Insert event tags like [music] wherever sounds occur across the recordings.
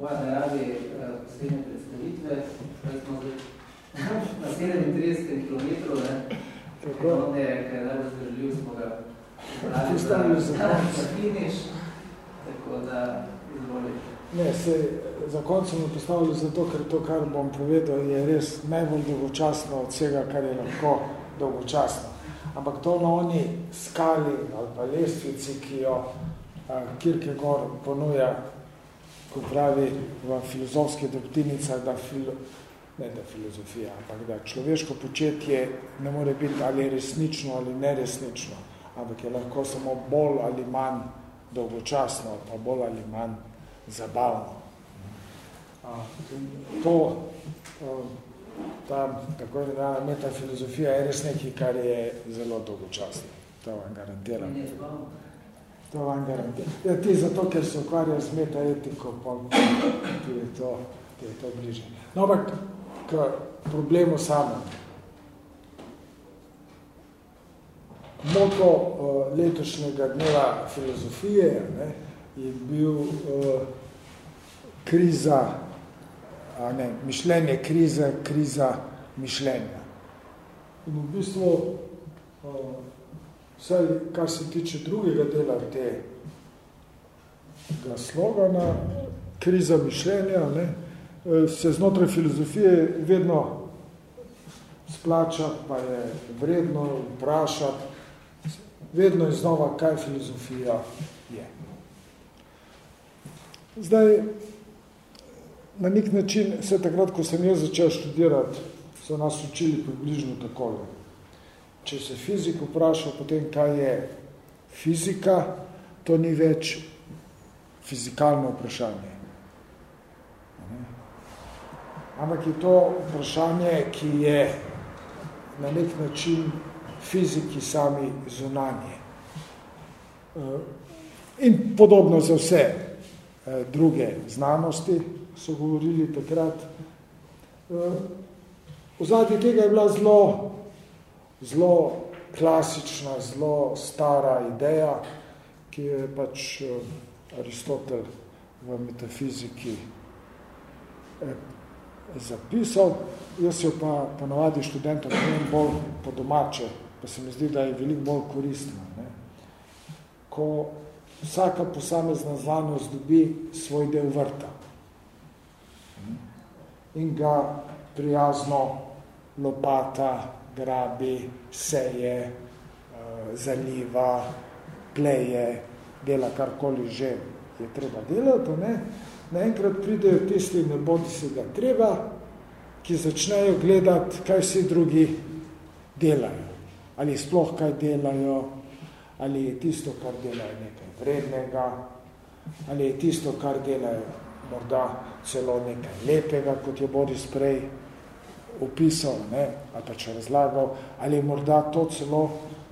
moja naravi eh, poslednje predstavitve, da smo [laughs] na 37 km, ne, tako on je, kaj je najbolj zdržljiv, smo ga Postavili za konec. finiš, tako da izvoli. Ne, se za konec smo postavili zato, ker to, kar bom povedal, je res najbolj dolgočasno od vsega, kar je lahko dolgočasno. Ampak to na oni skali ali pa lestvici, ki jo Kierkegaard ponuja, ko pravi v filozofski doktrinicah, da, filo, ne da filozofija, ampak da človeško početje ne more biti ali resnično ali neresnično, ampak je lahko samo bolj ali manj dolgočasno, pa bolj ali manj zabavno. To, ta tako imenovana metafilozofija je res nekaj, kar je zelo dolgočasno. To vam garantiram. To vam garantiram. Ja, ti zato, ker se ukvarjajo z metaetiko, pa ti je to, ti je to bliže. No, ampak k problemu samem. Moto uh, letošnjega dneva filozofije ne, je bil uh, kriza, a ne, mišljenje krize, kriza mišljenja. In v bistvu, uh, vsaj kar se tiče drugega dela tega slogana, kriza mišljenja, ne, se znotraj filozofije vedno splača, pa je vredno vprašati, vedno je znova, kaj filozofija je. Zdaj, na nek način, vse takrat, ko sem jaz začel študirati, so nas učili približno takole. Če se fizik vpraša potem, kaj je fizika, to ni več fizikalno vprašanje. Ampak je to vprašanje, ki je na nek način fiziki sami zunanje. In podobno za vse druge znanosti so govorili takrat. V zadnji tega je bila zelo, zelo klasična, zelo stara ideja, ki je pač Aristotel v metafiziki zapisal. Jaz jo pa ponovadi študentom povem bolj po domače, pa se mi zdi, da je veliko bolj koristno. Ne? Ko vsaka posamezna znanost dobi svoj del vrta in ga prijazno lopata, grabi, seje, zaliva, pleje, dela karkoli že je treba delati, ne? naenkrat pridejo tisti, ne bodi se ga treba, ki začnejo gledati, kaj vsi drugi delajo. Ali sploh kaj delajo, ali je tisto, kar delajo nekaj vrednega, ali je tisto, kar delajo morda celo nekaj lepega, kot je Boris prej opisal, ne, ali pa če razlagal, ali je morda to celo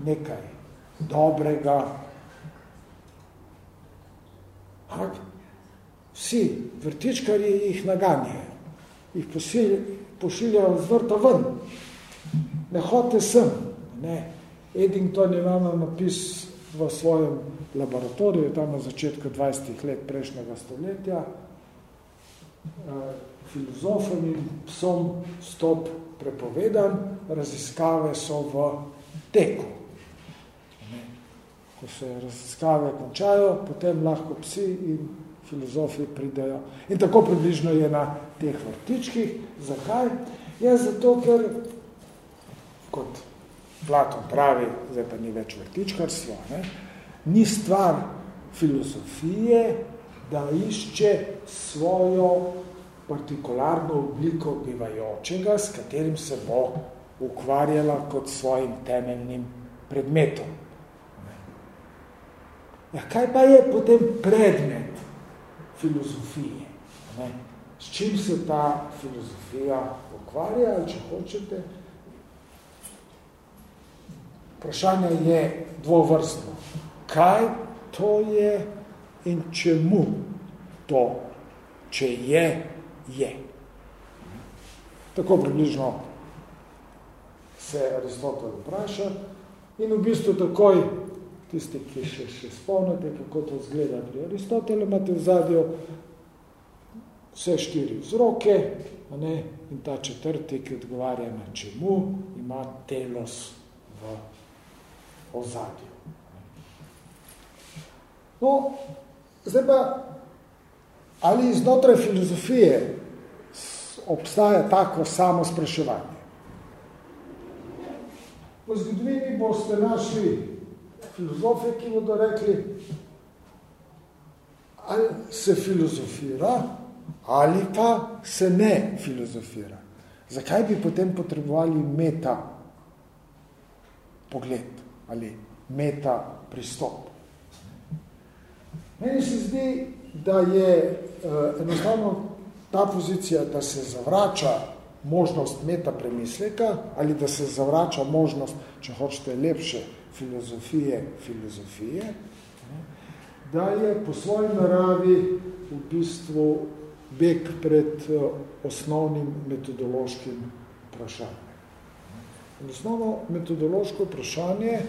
nekaj dobrega. Ampak vsi vrtičkarji jih naganjajo, jih pošiljajo z vrta ven, ne hote sem. Ne. Eddington je vam napis v svojem laboratoriju, tam na začetku 20 let prejšnjega stoletja, filozofom in psom stop prepovedan, raziskave so v teku. Ko se raziskave končajo, potem lahko psi in filozofi pridejo. In tako približno je na teh vrtičkih. Zakaj? Ja, zato, ker kot Platon pravi, zdaj pa ni več vrtičkarstvo, ne? ni stvar filozofije, da išče svojo partikularno obliko bivajočega, s katerim se bo ukvarjala kot svojim temeljnim predmetom. Ja, kaj pa je potem predmet filozofije? Ne? S čim se ta filozofija ukvarja, ali če hočete, Vprašanje je dvovrstno. Kaj to je in čemu to, če je, je. Tako približno se Aristotel vpraša in v bistvu takoj tisti, ki še, še spomnite, kako to zgleda pri Aristotelu, imate v zadju vse štiri vzroke ne, in ta četrti, ki odgovarja na čemu, ima telos v ozadju. No, zdaj pa, ali iznotraj filozofije obstaja tako samo spraševanje? V zgodovini boste našli filozofe, ki bodo rekli, ali se filozofira, ali pa se ne filozofira. Zakaj bi potem potrebovali meta pogled ali meta pristop? Meni se zdi, da je uh, enostavno ta pozicija, da se zavrača možnost meta premisleka ali da se zavrača možnost, če hočete lepše, filozofije, filozofije, da je po svoji naravi v bistvu beg pred eh, osnovnim metodološkim vprašanjem. Osnovno metodološko vprašanje,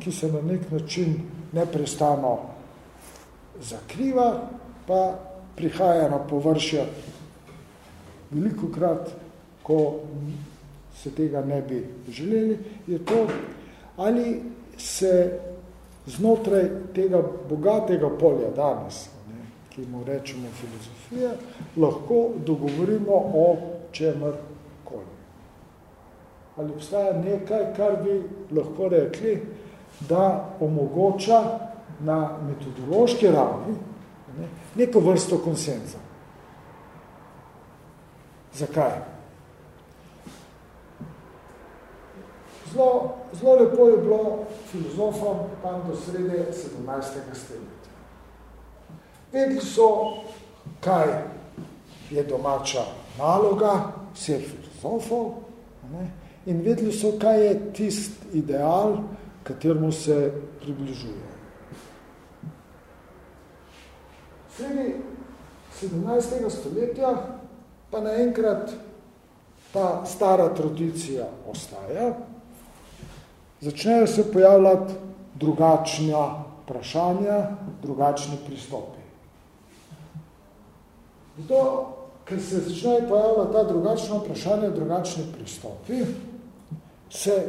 ki se na nek način neprestano zakriva, pa prihaja na površje veliko krat, ko se tega ne bi želeli, je to, ali se znotraj tega bogatega polja danes, ne, ki mu rečemo filozofija, lahko dogovorimo o čemer koli. Ali obstaja nekaj, kar bi lahko rekli, da omogoča na metodološki ravni ne, neko vrsto konsenza. Zakaj? Zelo, zelo lepo je bilo filozofom tam do srede 17. stoletja. Vedli so, kaj je domača naloga vseh filozofov ne? in vedeli so, kaj je tist ideal, kateremu se približuje. Sredi 17. stoletja pa naenkrat ta stara tradicija ostaja, začnejo se pojavljati drugačna vprašanja, drugačni pristopi. Zato, ker se začnejo pojavljati ta drugačna vprašanja, drugačni pristopi, se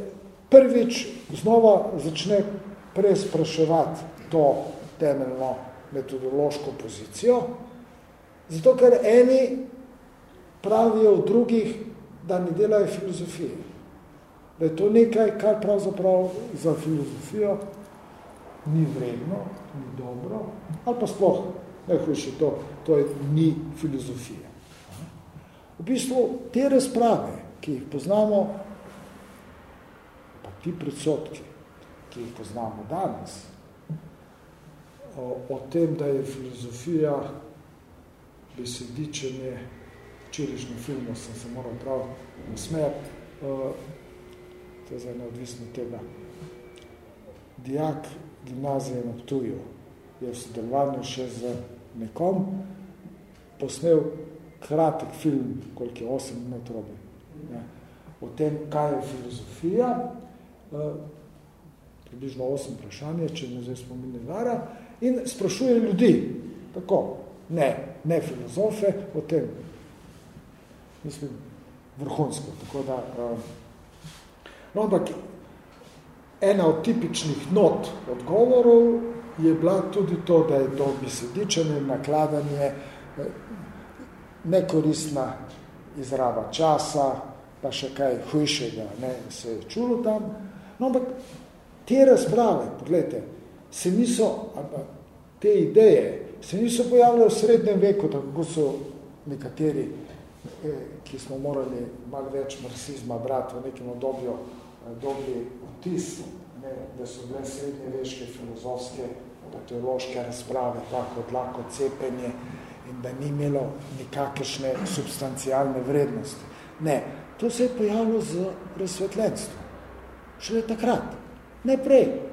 prvič znova začne prespraševati to temeljno metodološko pozicijo, zato ker eni pravijo v drugih, da ne delajo filozofije. Da je to nekaj, kar pravzaprav za filozofijo ni vredno, ni dobro, ali pa sploh najhujše to, to je ni filozofija. V bistvu te razprave, ki jih poznamo, pa ti predsotki, ki jih poznamo danes, o, o tem, da je filozofija besedičenje, včerajšnjem filmu sem se moral prav nasmejati, uh, to je zdaj neodvisno tega. Dijak gimnazije na Ptuju je v sodelovanju še z nekom. Posnel kratek film, koliko je 8 minut robi, ja, o tem, kaj je filozofija, uh, približno 8 vprašanje, če me zdaj spominje vara, in sprašuje ljudi, tako, ne, ne filozofe, o tem, mislim, vrhunsko. Tako da, uh, no, ampak ena od tipičnih not odgovorov je bila tudi to, da je to besedičenje, nakladanje, nekoristna izraba časa, pa še kaj hujšega ne, se je čulo tam. No, ampak te razprave, pogledajte, se niso, te ideje, se niso pojavljale v srednjem veku, tako so nekateri Eh, ki smo morali malo več marksizma brati v nekem obdobju, eh, dobili vtis, ne, da so bile srednje veške filozofske, teološke razprave, tako odlako cepenje in da ni imelo nikakršne substancialne vrednosti. Ne, to se je pojavilo z razsvetljenstvom. Šele takrat, ne prej.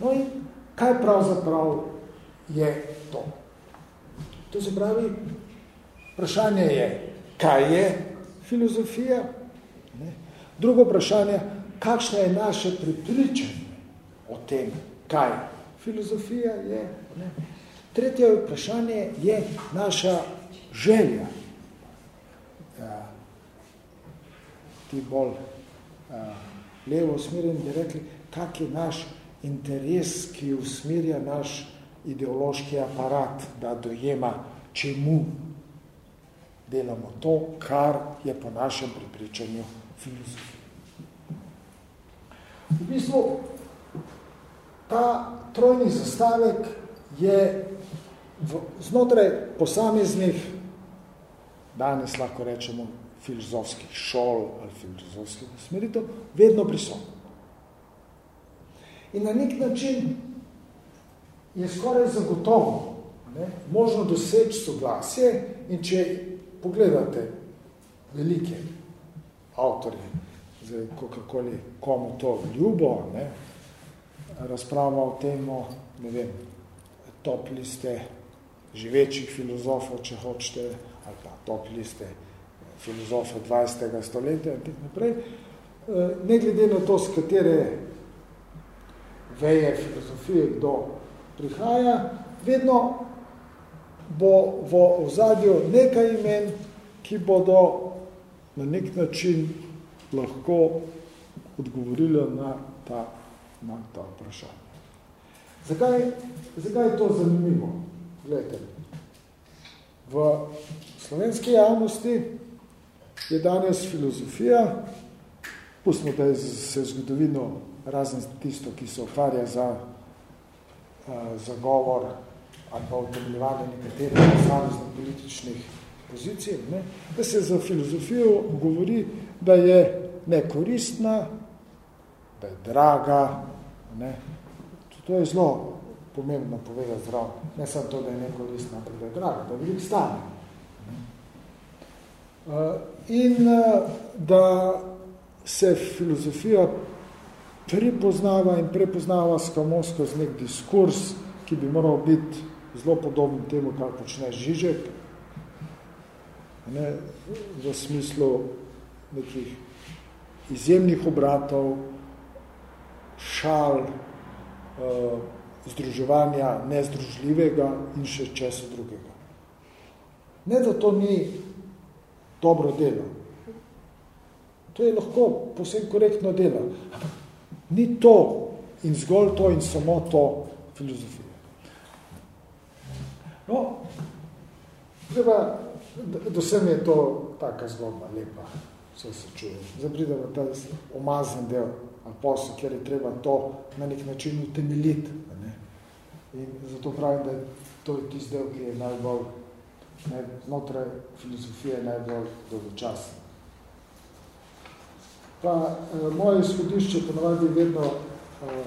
No in kaj pravzaprav je to? To se pravi, Vprašanje je, kaj je filozofija? Ne? Drugo vprašanje, kakšno je naše pripričanje o tem, kaj filozofija je? Ne? Tretje vprašanje je naša želja. Ja, ti bolj a, levo usmerjen bi rekli, kak je naš interes, ki usmerja naš ideološki aparat, da dojema, čemu delamo to, kar je po našem pripričanju filozofija. V bistvu, ta trojni zastavek je v, znotraj posameznih, danes lahko rečemo, filozofskih šol ali filozofskih usmeritev, vedno prisotno. In na nek način je skoraj zagotovo ne, možno doseči soglasje in če pogledate velike avtorje, zdaj, kakoli komu to ljubo, ne, razprava o temo, ne vem, top liste živečih filozofov, če hočete, ali pa top liste filozofov 20. stoletja in tako naprej, eh, ne glede na to, z katere veje filozofije kdo prihaja, vedno bo v ozadju nekaj imen, ki bodo na nek način lahko odgovorili na ta, na ta vprašanje. Zakaj, zakaj je to zanimivo? Glejte, v slovenski javnosti je danes filozofija, pustimo, da je se zgodovino razen tisto, ki se ukvarja za, za govor ali pa utemeljevanje nekaterih posameznih političnih pozicij, ne, da se za filozofijo govori, da je nekoristna, da je draga, ne, To je zelo pomembno povedati zdravo. Ne samo to, da je neko listno, ampak da je drago, da veliko stane. Uh, in uh, da se filozofija pripoznava in prepoznava skamo skozi nek diskurs, ki bi moral biti zelo podoben temu, kar počne Žižek, ne, v smislu nekih izjemnih obratov, šal, uh, združevanja nezdružljivega in še česa drugega. Ne, da to ni dobro delo. To je lahko posebno korektno delo. Ni to in zgolj to in samo to filozofija. No, treba, do sem je to taka zgodba, lepa, vse se čuje. Zdaj pridemo ta omazan del ali posel, kjer je treba to na nek način utemeljiti. Ne? In zato pravim, da to je tisti del, ki je najbolj, ne, znotraj filozofije najbolj dolgočasen. Pa eh, moje izhodišče ponovadi je vedno eh,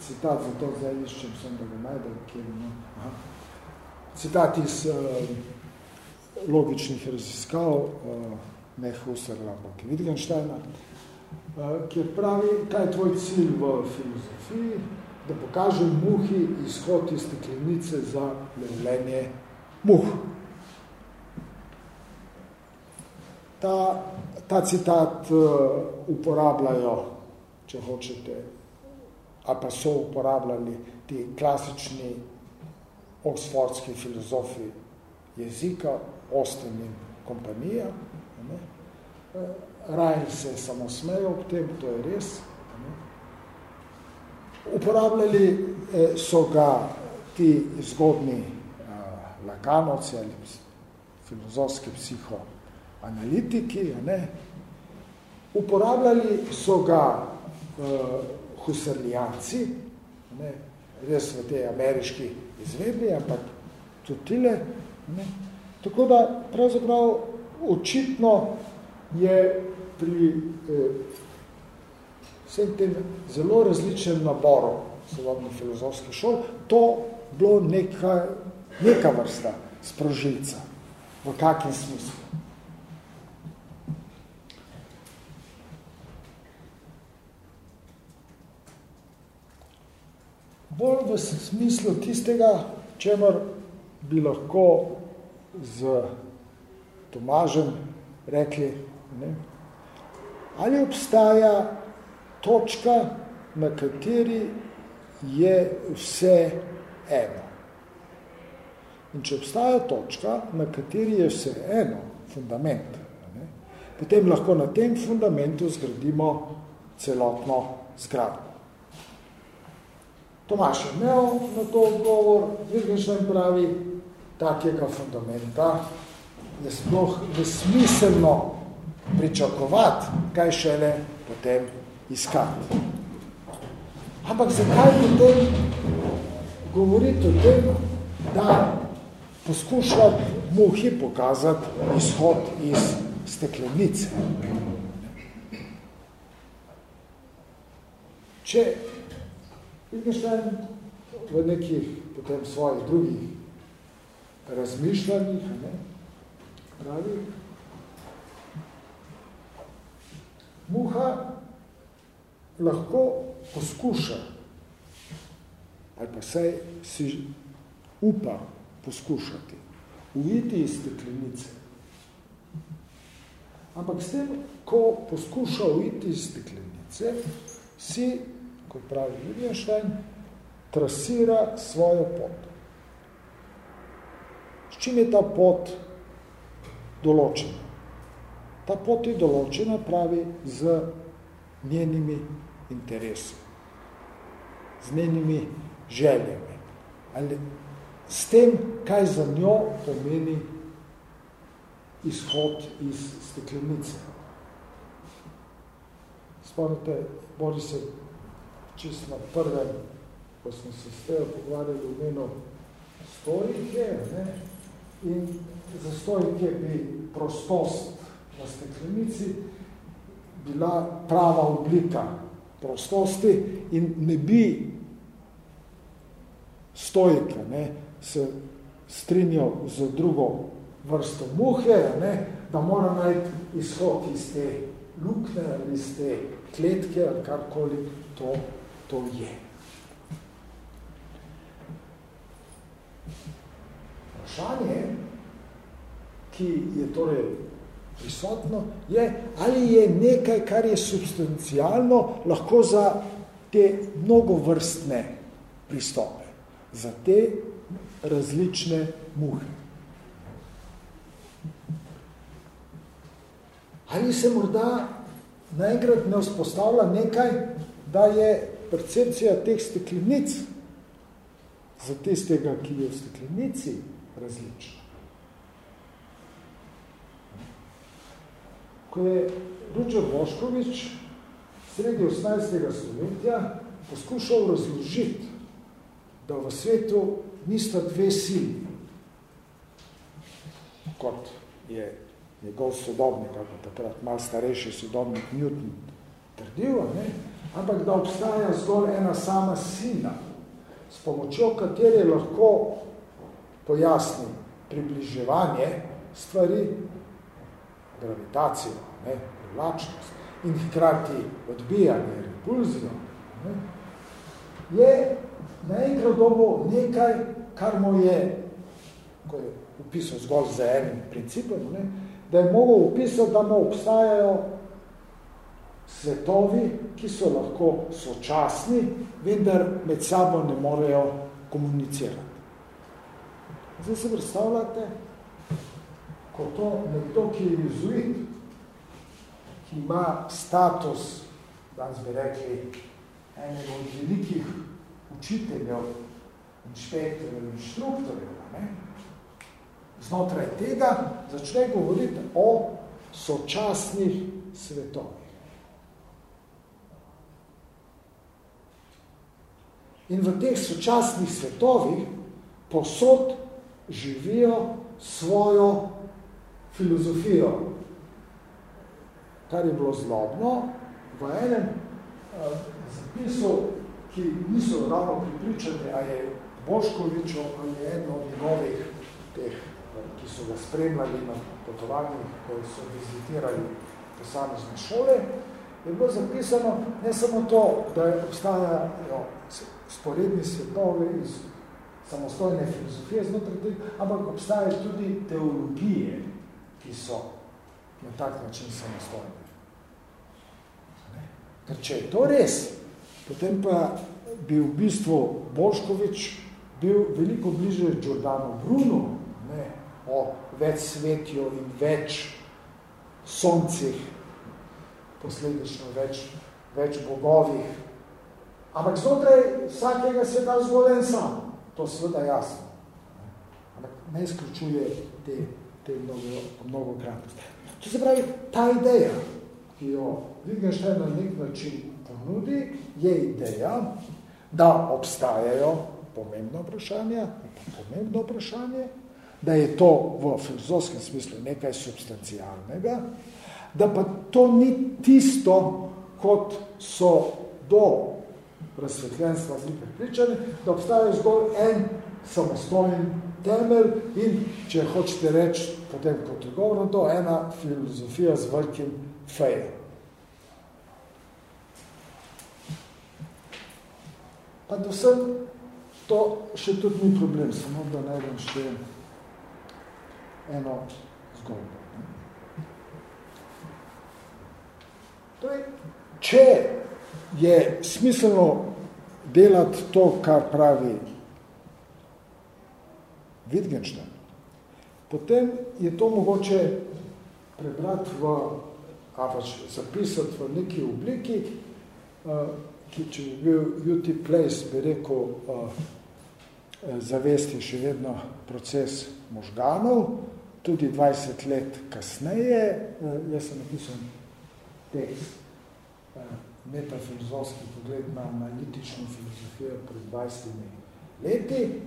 citat, zato zdaj iščem, sem da ga najdem, kjer je, aha. citat iz eh, logičnih raziskav, eh, ne Husserla, ampak Wittgensteina, Eh, kjer pravi, kaj je tvoj cilj v filozofiji, da pokaže muhi izhod iz steklenice za levljenje muh. Ta, ta citat uh, uporabljajo, če hočete, ali pa so uporabljali ti klasični oksfordski filozofi jezika, Austin in kompanija. Ne? Uh, Rajl se je samo smejal ob tem, to je res. Uporabljali eh, so ga ti zgodni lakanovci ali filozofski psihoanalitiki. Ne? Uporabljali so ga uh, husarlijanci, ne? res v tej ameriški izvedbi, ampak tudi tile. Ne? Tako da pravzaprav očitno je pri eh, vsem tem zelo različnem naboru sodobnih filozofskih šol to bilo neka, neka vrsta sprožilca. V kakem smislu? Bolj v smislu tistega, čemer bi lahko z Tomažem rekli, ne, ali obstaja točka, na kateri je vse eno. In če obstaja točka, na kateri je vse eno, fundament, ne, potem lahko na tem fundamentu zgradimo celotno zgradbo. Tomaš je imel na to odgovor, Wittgenstein pravi, takega fundamenta je sploh nesmiselno pričakovati, kaj šele potem iskati. Ampak zakaj potem govoriti o tem, da poskušati muhi pokazati izhod iz steklenice? Če Wittgenstein v nekih potem svojih drugih razmišljanjih ne, pravi, muha lahko poskuša, ali pa saj si upa poskušati, ujiti iz steklenice. Ampak s tem, ko poskuša ujiti iz steklenice, si, kot pravi Wittgenstein, trasira svojo pot. S čim je ta pot določena? Ta pot je določena, pravi, z njenimi interesi, z njenimi željami. Ali s tem, kaj za njo pomeni izhod iz steklenice. Spomnite, bodi se čisto na prvem, ko smo se s tejo pogovarjali v menu stojike, ne? in za stojike bi prostost na steklenici bila prava oblika prostosti in ne bi stojke ne, se strinjal z drugo vrsto muhe, ne, da mora najti izhod iz te lukne ali iz te kletke ali karkoli to, to je. Vprašanje, ki je torej prisotno, je, ali je nekaj, kar je substancialno, lahko za te mnogovrstne pristope, za te različne muhe. Ali se morda naenkrat ne vzpostavlja nekaj, da je percepcija teh steklenic za tistega, ki je v steklenici, različna. ko je Ručer Boškovič sredi 18. stoletja poskušal razložiti, da v svetu nista dve sili, kot je njegov sodobnik, ali takrat malo starejši sodobnik Newton trdil, ne? Ampak da obstaja zgolj ena sama sila, s pomočjo katere lahko pojasni približevanje stvari gravitacijo, ne, privlačnost in hkrati odbijanje, repulzijo, ne, je naenkrat dobo nekaj, kar mu je, ko je upisal zgolj za enim principom, ne, da je mogel upisati, da mu obstajajo svetovi, ki so lahko sočasni, vendar med sabo ne morejo komunicirati. Zdaj se predstavljate, ko to nekdo, ki je jezuit, ki ima status, danes bi rekli, enega od velikih učiteljev, inšpektorjev, inštruktorjev, ne? znotraj tega začne govoriti o sočasnih svetovih. In v teh sočasnih svetovih posod živijo svojo filozofijo, kar je bilo zlobno, v enem uh, zapisu, ki niso ravno pripričani, a je Boškovičo ali je eno od njegovih teh, ki so ga spremljali na potovanjih, ko so vizitirali posamezne šole, je bilo zapisano ne samo to, da obstajajo sporedni svetovi iz samostojne filozofije znotraj tega, ampak obstajajo tudi teologije, ki so na tak način samostojne. Ker če je to res, potem pa bi v bistvu Boškovič bil veliko bliže Giordano Bruno, ne, o več svetju in več soncih, posledično več, več bogovih. Ampak znotraj vsakega se da zgolj en sam, to seveda jasno. Ampak ne izključuje te, te mnogo, mnogo kratnosti. To se pravi, ta ideja, ki jo Wittgenstein na nek način ponudi, je ideja, da obstajajo pomembno vprašanje, pomembno vprašanje, da je to v filozofskem smislu nekaj substancialnega, da pa to ni tisto, kot so do razsvetljenstva zli pripričani, da obstaja zgolj en samostojen temelj in, če hočete reči, potem kot odgovor to, ena filozofija z velikim fejem. Pa do vsem to še tudi ni problem, samo da najdem še eno zgodbo. Torej, če je smiselno delati to, kar pravi Wittgenstein, potem je to mogoče prebrati v, a pač zapisati v neki obliki, uh, ki če bi bil UT Place, bi rekel, uh, zavesti še vedno proces možganov, tudi 20 let kasneje, jaz sem napisal tekst, metafilozofski pogled na analitično filozofijo pred 20 leti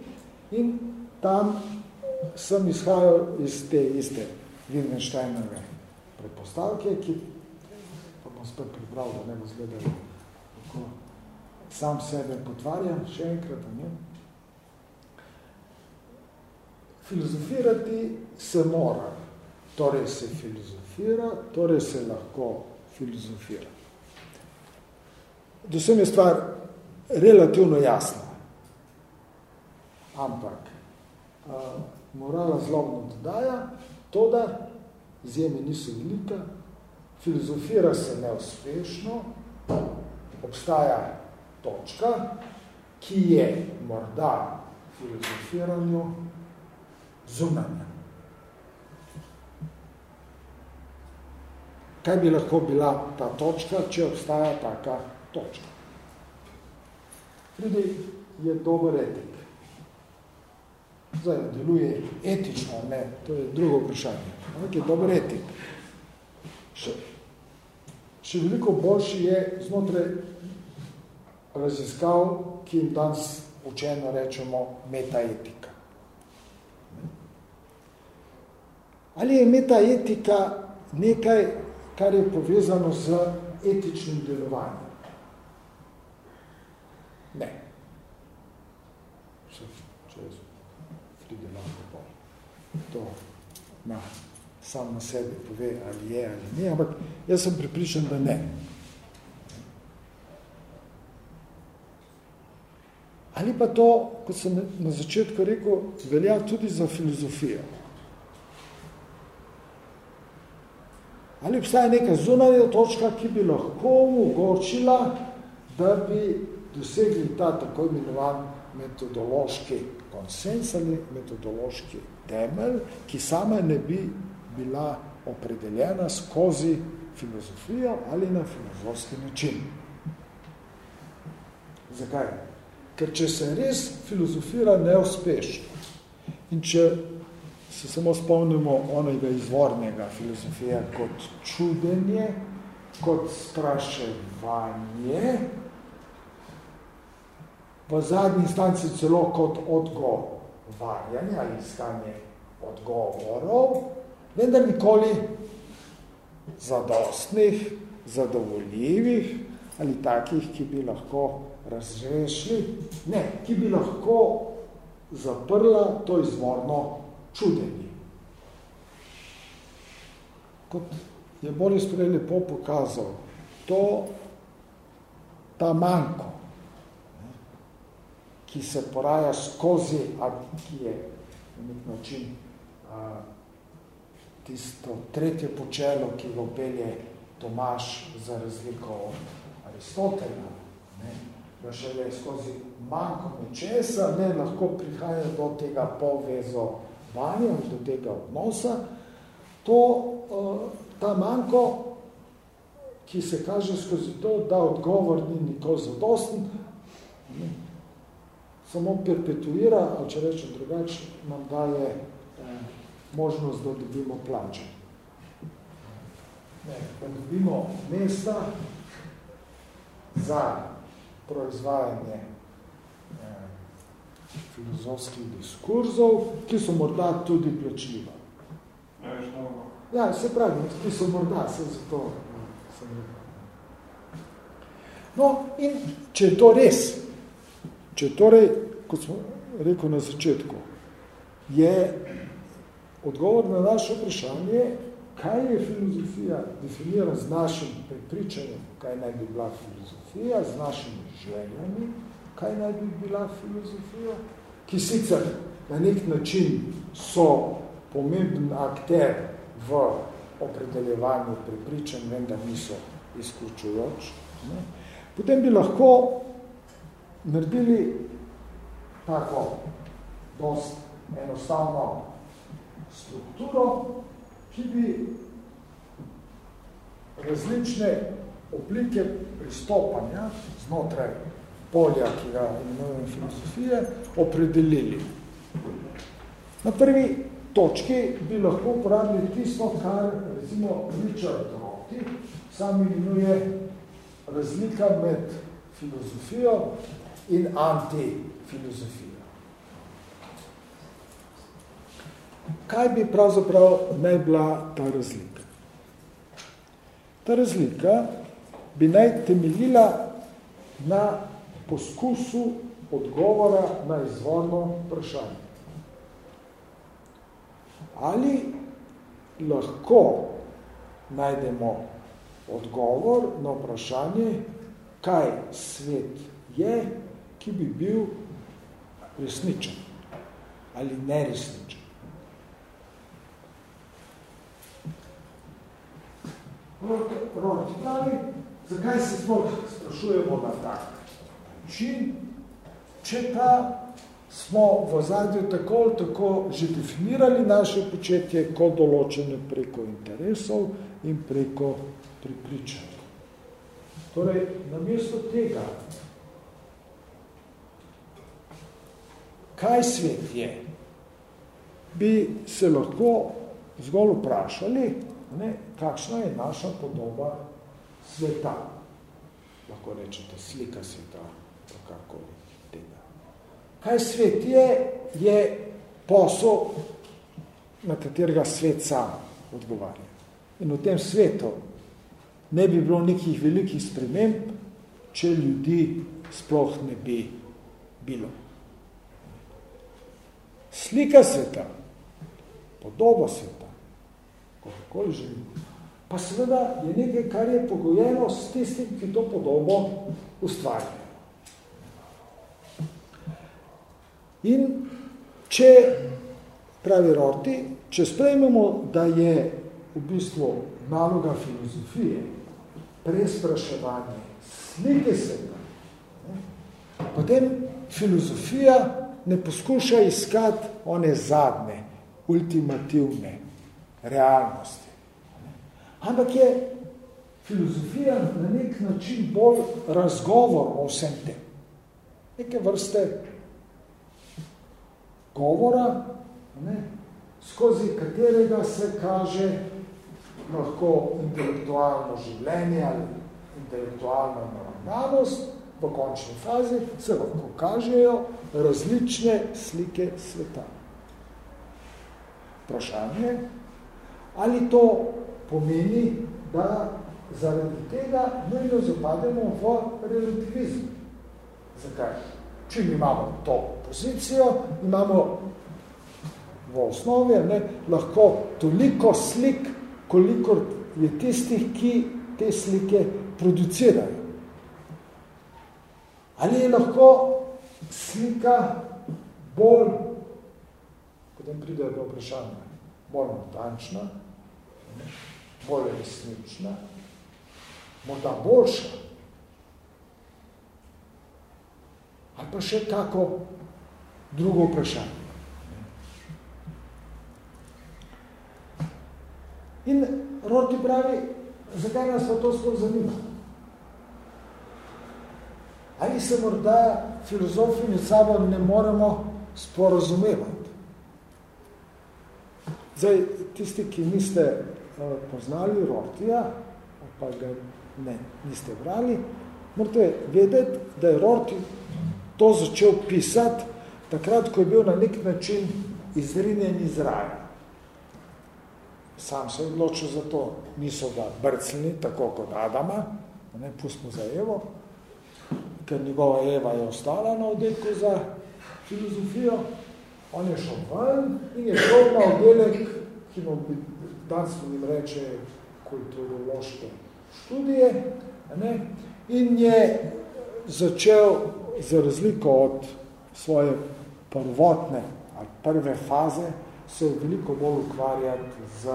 in tam sem izhajal iz te iste Wittgensteinove predpostavke, ki pa bom spet prebral, da ne bo zgledali ko sam sebe potvarjam, še enkrat njem. Filozofirati se mora, torej se filozofira, torej se lahko filozofira. Do sem je stvar relativno jasna, ampak uh, morala zlobno dodaja to, da izjeme niso velika, filozofira se neuspešno, obstaja točka, ki je morda filozofiranju zunanja. Kaj bi lahko bila ta točka, če obstaja taka točka? Fridi je dober etik. Zdaj, deluje etično, ne, to je drugo vprašanje. Ampak je dober etik. Še, še veliko boljši je znotraj raziskav, ki jim danes učeno rečemo metaetika. Ali je metaetika nekaj, kar je povezano z etičnim delovanjem? Ne. Če, če Fride lahko to na, sam na sebi pove, ali je ali ne, ampak jaz sem pripričan, da ne. Ali pa to, kot sem na začetku rekel, velja tudi za filozofijo. Ali obstaja neka zunanja točka, ki bi lahko omogočila, da bi dosegli ta tako imenovan metodološki konsens ali metodološki temelj, ki sama ne bi bila opredeljena skozi filozofijo ali na filozofski način. Zakaj? Ker če se res filozofira neuspešno in če se samo spomnimo onega izvornega filozofija kot čudenje, kot spraševanje, v zadnji instanci celo kot odgovarjanje ali iskanje odgovorov, vendar nikoli zadostnih, zadovoljivih ali takih, ki bi lahko razrešili, ne, ki bi lahko zaprla to izvorno čudenje. Kot je Boris prej lepo pokazal, to, ta manjko, ki se poraja skozi, a ki je na nek način a, tisto tretje počelo, ki ga pelje Tomaš za razliko od Aristotela, ne, da šele skozi manjko nečesa ne lahko prihaja do tega povezovanja, do tega odnosa, to, eh, ta manjko, ki se kaže skozi to, da odgovor ni nikoli zadosten, samo perpetuira, ali če rečem drugače, nam daje eh, možnost, da dobimo plače. Ne, da dobimo mesta za proizvajanje eh, filozofskih diskurzov, ki so morda tudi plačljiva. Ja, se pravi, ki so morda, se zato sem rekel. No, in če je to res, če torej, kot smo rekel na začetku, je odgovor na naše vprašanje, kaj je filozofija definira z našim prepričanjem, kaj naj bi bila filozofija, z našimi željami, kaj naj bi bila filozofija, ki sicer na nek način so pomemben akter v opredeljevanju prepričanj, vendar niso izključujoč. Ne? Potem bi lahko naredili tako dost enostavno strukturo, ki bi različne oblike pristopanja znotraj polja, ki ga imenujemo filozofije, opredelili. Na prvi točki bi lahko uporabili tisto, kar recimo Richard Roti sam imenuje razlika med filozofijo in antifilozofijo. Kaj bi pravzaprav naj bila ta razlika? Ta razlika bi naj temeljila na poskusu odgovora na izvorno vprašanje. Ali lahko najdemo odgovor na vprašanje, kaj svet je, ki bi bil resničen ali neresničen. Rodi pravi, zakaj se sploh sprašujemo na tak način, če pa smo v zadnju tako ali tako že definirali naše početje kot določene preko interesov in preko pripričanj. Torej, namesto tega, kaj svet je, bi se lahko zgolj vprašali, ne, kakšna je naša podoba sveta. Lahko rečete, slika sveta, kako tega. Kaj svet je, je posel, na katerega svet sam odgovarja. In v tem svetu ne bi bilo nekih velikih sprememb, če ljudi sploh ne bi bilo. Slika sveta, podoba sveta, kakokoli želimo, pa seveda je nekaj, kar je pogojeno s tistim, ki to podobo ustvarja. In če, pravi Rorti, če sprejmemo, da je v bistvu naloga filozofije, prespraševanje, slike sveta. Potem filozofija ne poskuša iskati one zadnje, ultimativne realnosti. Ampak je filozofija na nek način bolj razgovor o vsem tem. Neke vrste govora, ne, skozi katerega se kaže lahko intelektualno življenje ali intelektualna naravnanost, v končni fazi se lahko kažejo različne slike sveta. Vprašanje, ali to pomeni, da zaradi tega nujno zapademo v relativizm. Zakaj? Če imamo to pozicijo, imamo v osnovi ne, lahko toliko slik kolikor je tistih, ki te slike producirajo. Ali je lahko slika bolj, potem pride do vprašanja, bolj natančna, bolj resnična, morda boljša. ali pa še kako drugo vprašanje. In Rorty pravi, zakaj nas pa to sploh zanima? Ali se morda filozofi med sabo ne moremo sporozumevati? Zdaj, tisti, ki niste uh, poznali Rortyja, pa ga ne, niste brali, morate vedeti, da je Rorty to začel pisati takrat, ko je bil na nek način izrinjen iz raja. Sam se odločil za to, niso ga brcljni, tako kot Adama, ne, pustimo za Evo, ker njegova Eva je ostala na oddelku za filozofijo, on je šel ven in je šel na oddelek, ki mu bi dansko jim reče kulturološke študije, ne, in je začel za razliko od svoje prvotne ali prve faze, se veliko bolj ukvarjati z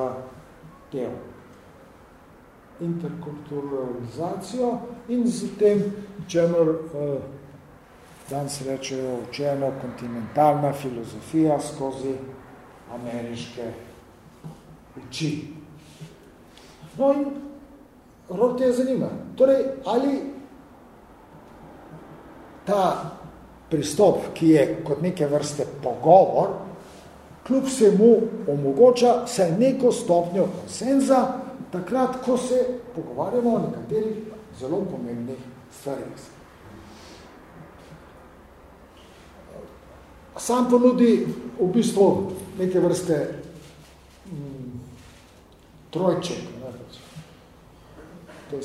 tem interkulturalizacijo in z tem, čemer eh, danes rečejo učeno kontinentalna filozofija skozi ameriške uči. No in rod te je zanima. Torej, ali ta pristop, ki je kot neke vrste pogovor, kljub se mu omogoča vsaj neko stopnjo konsenza, takrat, ko se pogovarjamo o nekaterih zelo pomembnih stvarih. Sam ponudi v bistvu neke vrste mm, trojček. Ne, to je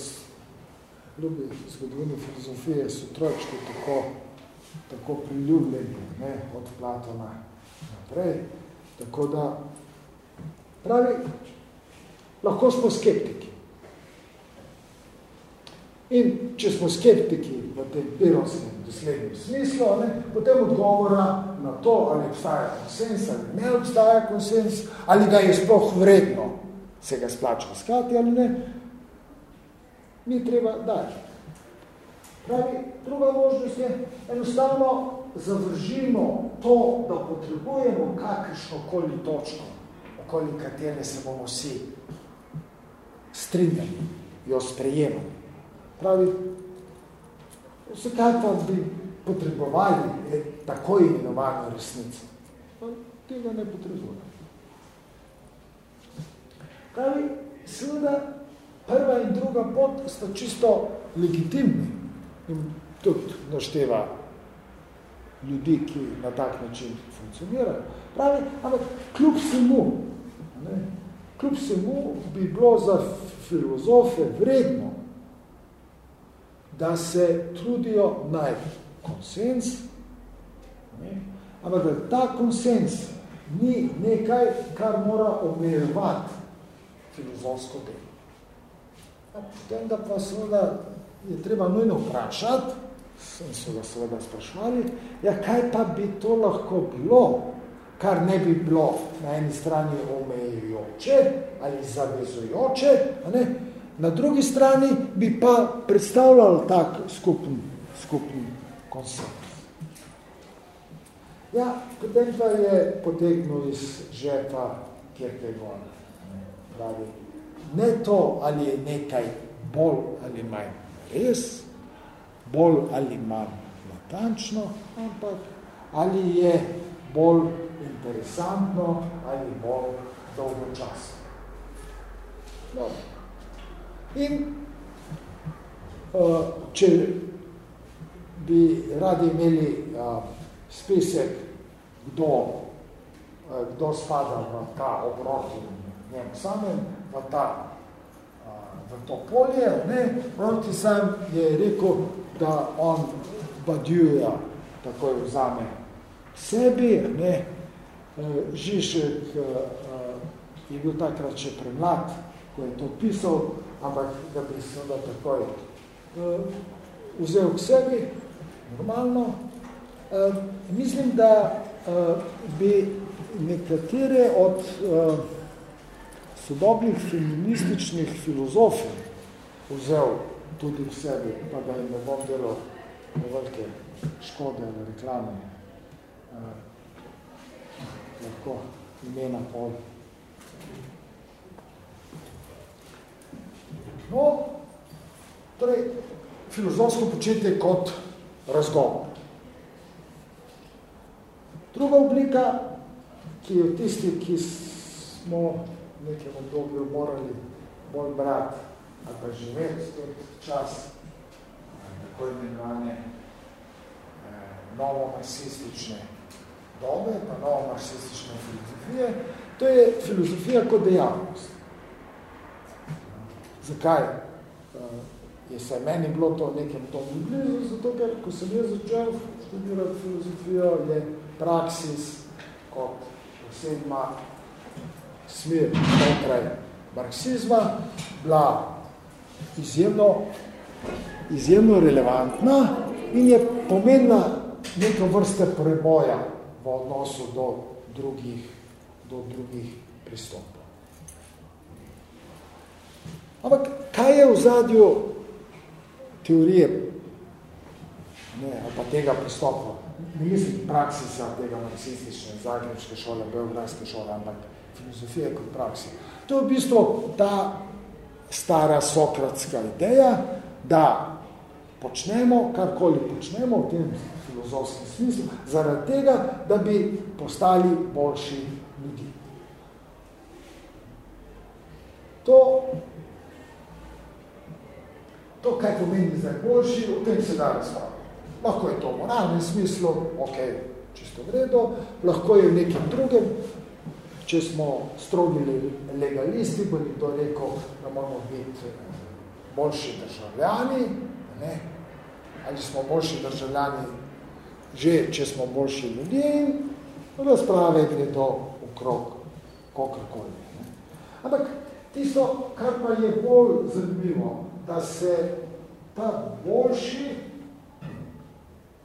ljubi zgodovini filozofije, so trojčki tako, tako priljubljeni ne, od Platona naprej. Tako da, pravi, lahko smo skeptiki. In če smo skeptiki v tem pironskem doslednjem smislu, ne, potem odgovora na to, ali obstaja konsens, ali ne obstaja konsens, ali ga je sploh vredno se ga splača iskati ali ne, ni treba dati. Pravi, druga možnost je enostavno zavržimo to, da potrebujemo kakršno koli točko, okoli katere se bomo vsi strinjali, jo sprejemali. Pravi, vsekaj pa bi potrebovali je, tako imenovano resnico. Tega ne potrebujemo. Pravi, seveda, prva in druga pot sta čisto legitimni in tudi našteva ljudi, ki na tak način funkcionirajo. Pravi, ampak kljub vsemu, ne, kljub vsemu bi bilo za filozofe vredno, da se trudijo najti konsens, ne, ampak da ta konsens ni nekaj, kar mora omejevati filozofsko delo. Potem, da pa seveda je treba nujno vprašati, sem se ga seveda sprašvali, ja, kaj pa bi to lahko bilo, kar ne bi bilo na eni strani omejujoče ali zavezujoče, a ne? na drugi strani bi pa predstavljal tak skupen, skupen koncept. Ja, potem pa je potegnil iz žepa Kierkegaard. Pravi, ne to, ali je nekaj bolj ali manj res, bolj ali manj natančno, ampak ali je bolj interesantno ali bolj dolgočasno. No. In uh, če bi radi imeli uh, spisek, kdo, uh, kdo spada v ta obrok in njem samem, v ta v to polje, ne, Ronti sam je rekel, da on Badiuja takoj vzame sebi, ne, Žižek uh, je bil takrat še premlad, ko je to pisal, ampak ga bi se da takoj vzel k sebi, normalno. Mislim, da bi nekatere od sodobnih feminističnih filozofov vzel tudi v sebi, pa da jim ne bom delal velike škode ali reklame. Lahko imena pol. No, torej, filozofsko početje kot razgovor. Druga oblika, ki je tisti, ki smo v nekem obdobju morali bolj brati ali pa živeti tudi čas tako imenovane eh, novo-marksistične dobe, pa novo-marksistične filozofije, to je filozofija kot dejavnost. Zakaj? Eh, je se meni bilo to nekem tomu blizu, zato ker, ko sem jaz začel študirati filozofijo, je praksis kot osebna smer znotraj marksizma bila izjemno, izjemno relevantna in je pomenila neko vrste preboja v odnosu do drugih, do drugih pristopov. Ampak kaj je v zadju teorije ne, ali pa tega pristopa? Ne mislim praksisa tega marksistične, zagrebske šole, beograjske šole, ampak filozofije kot praksi. To je v bistvu ta stara sokratska ideja, da počnemo, karkoli počnemo v tem filozofskem smislu, zaradi tega, da bi postali boljši ljudi. To, to kaj pomeni zdaj boljši, o tem se da razpravljati. Lahko je to v moralnem smislu, ok, čisto vredo, lahko je v nekem drugem, če smo strogi legalisti, bo to rekel, da moramo biti boljši državljani, ne? Ali smo boljši državljani, že če smo boljši ljudje, razprave gre to okrog kakorkoli. Ampak tisto, kar pa je bolj zanimivo, da se ta boljši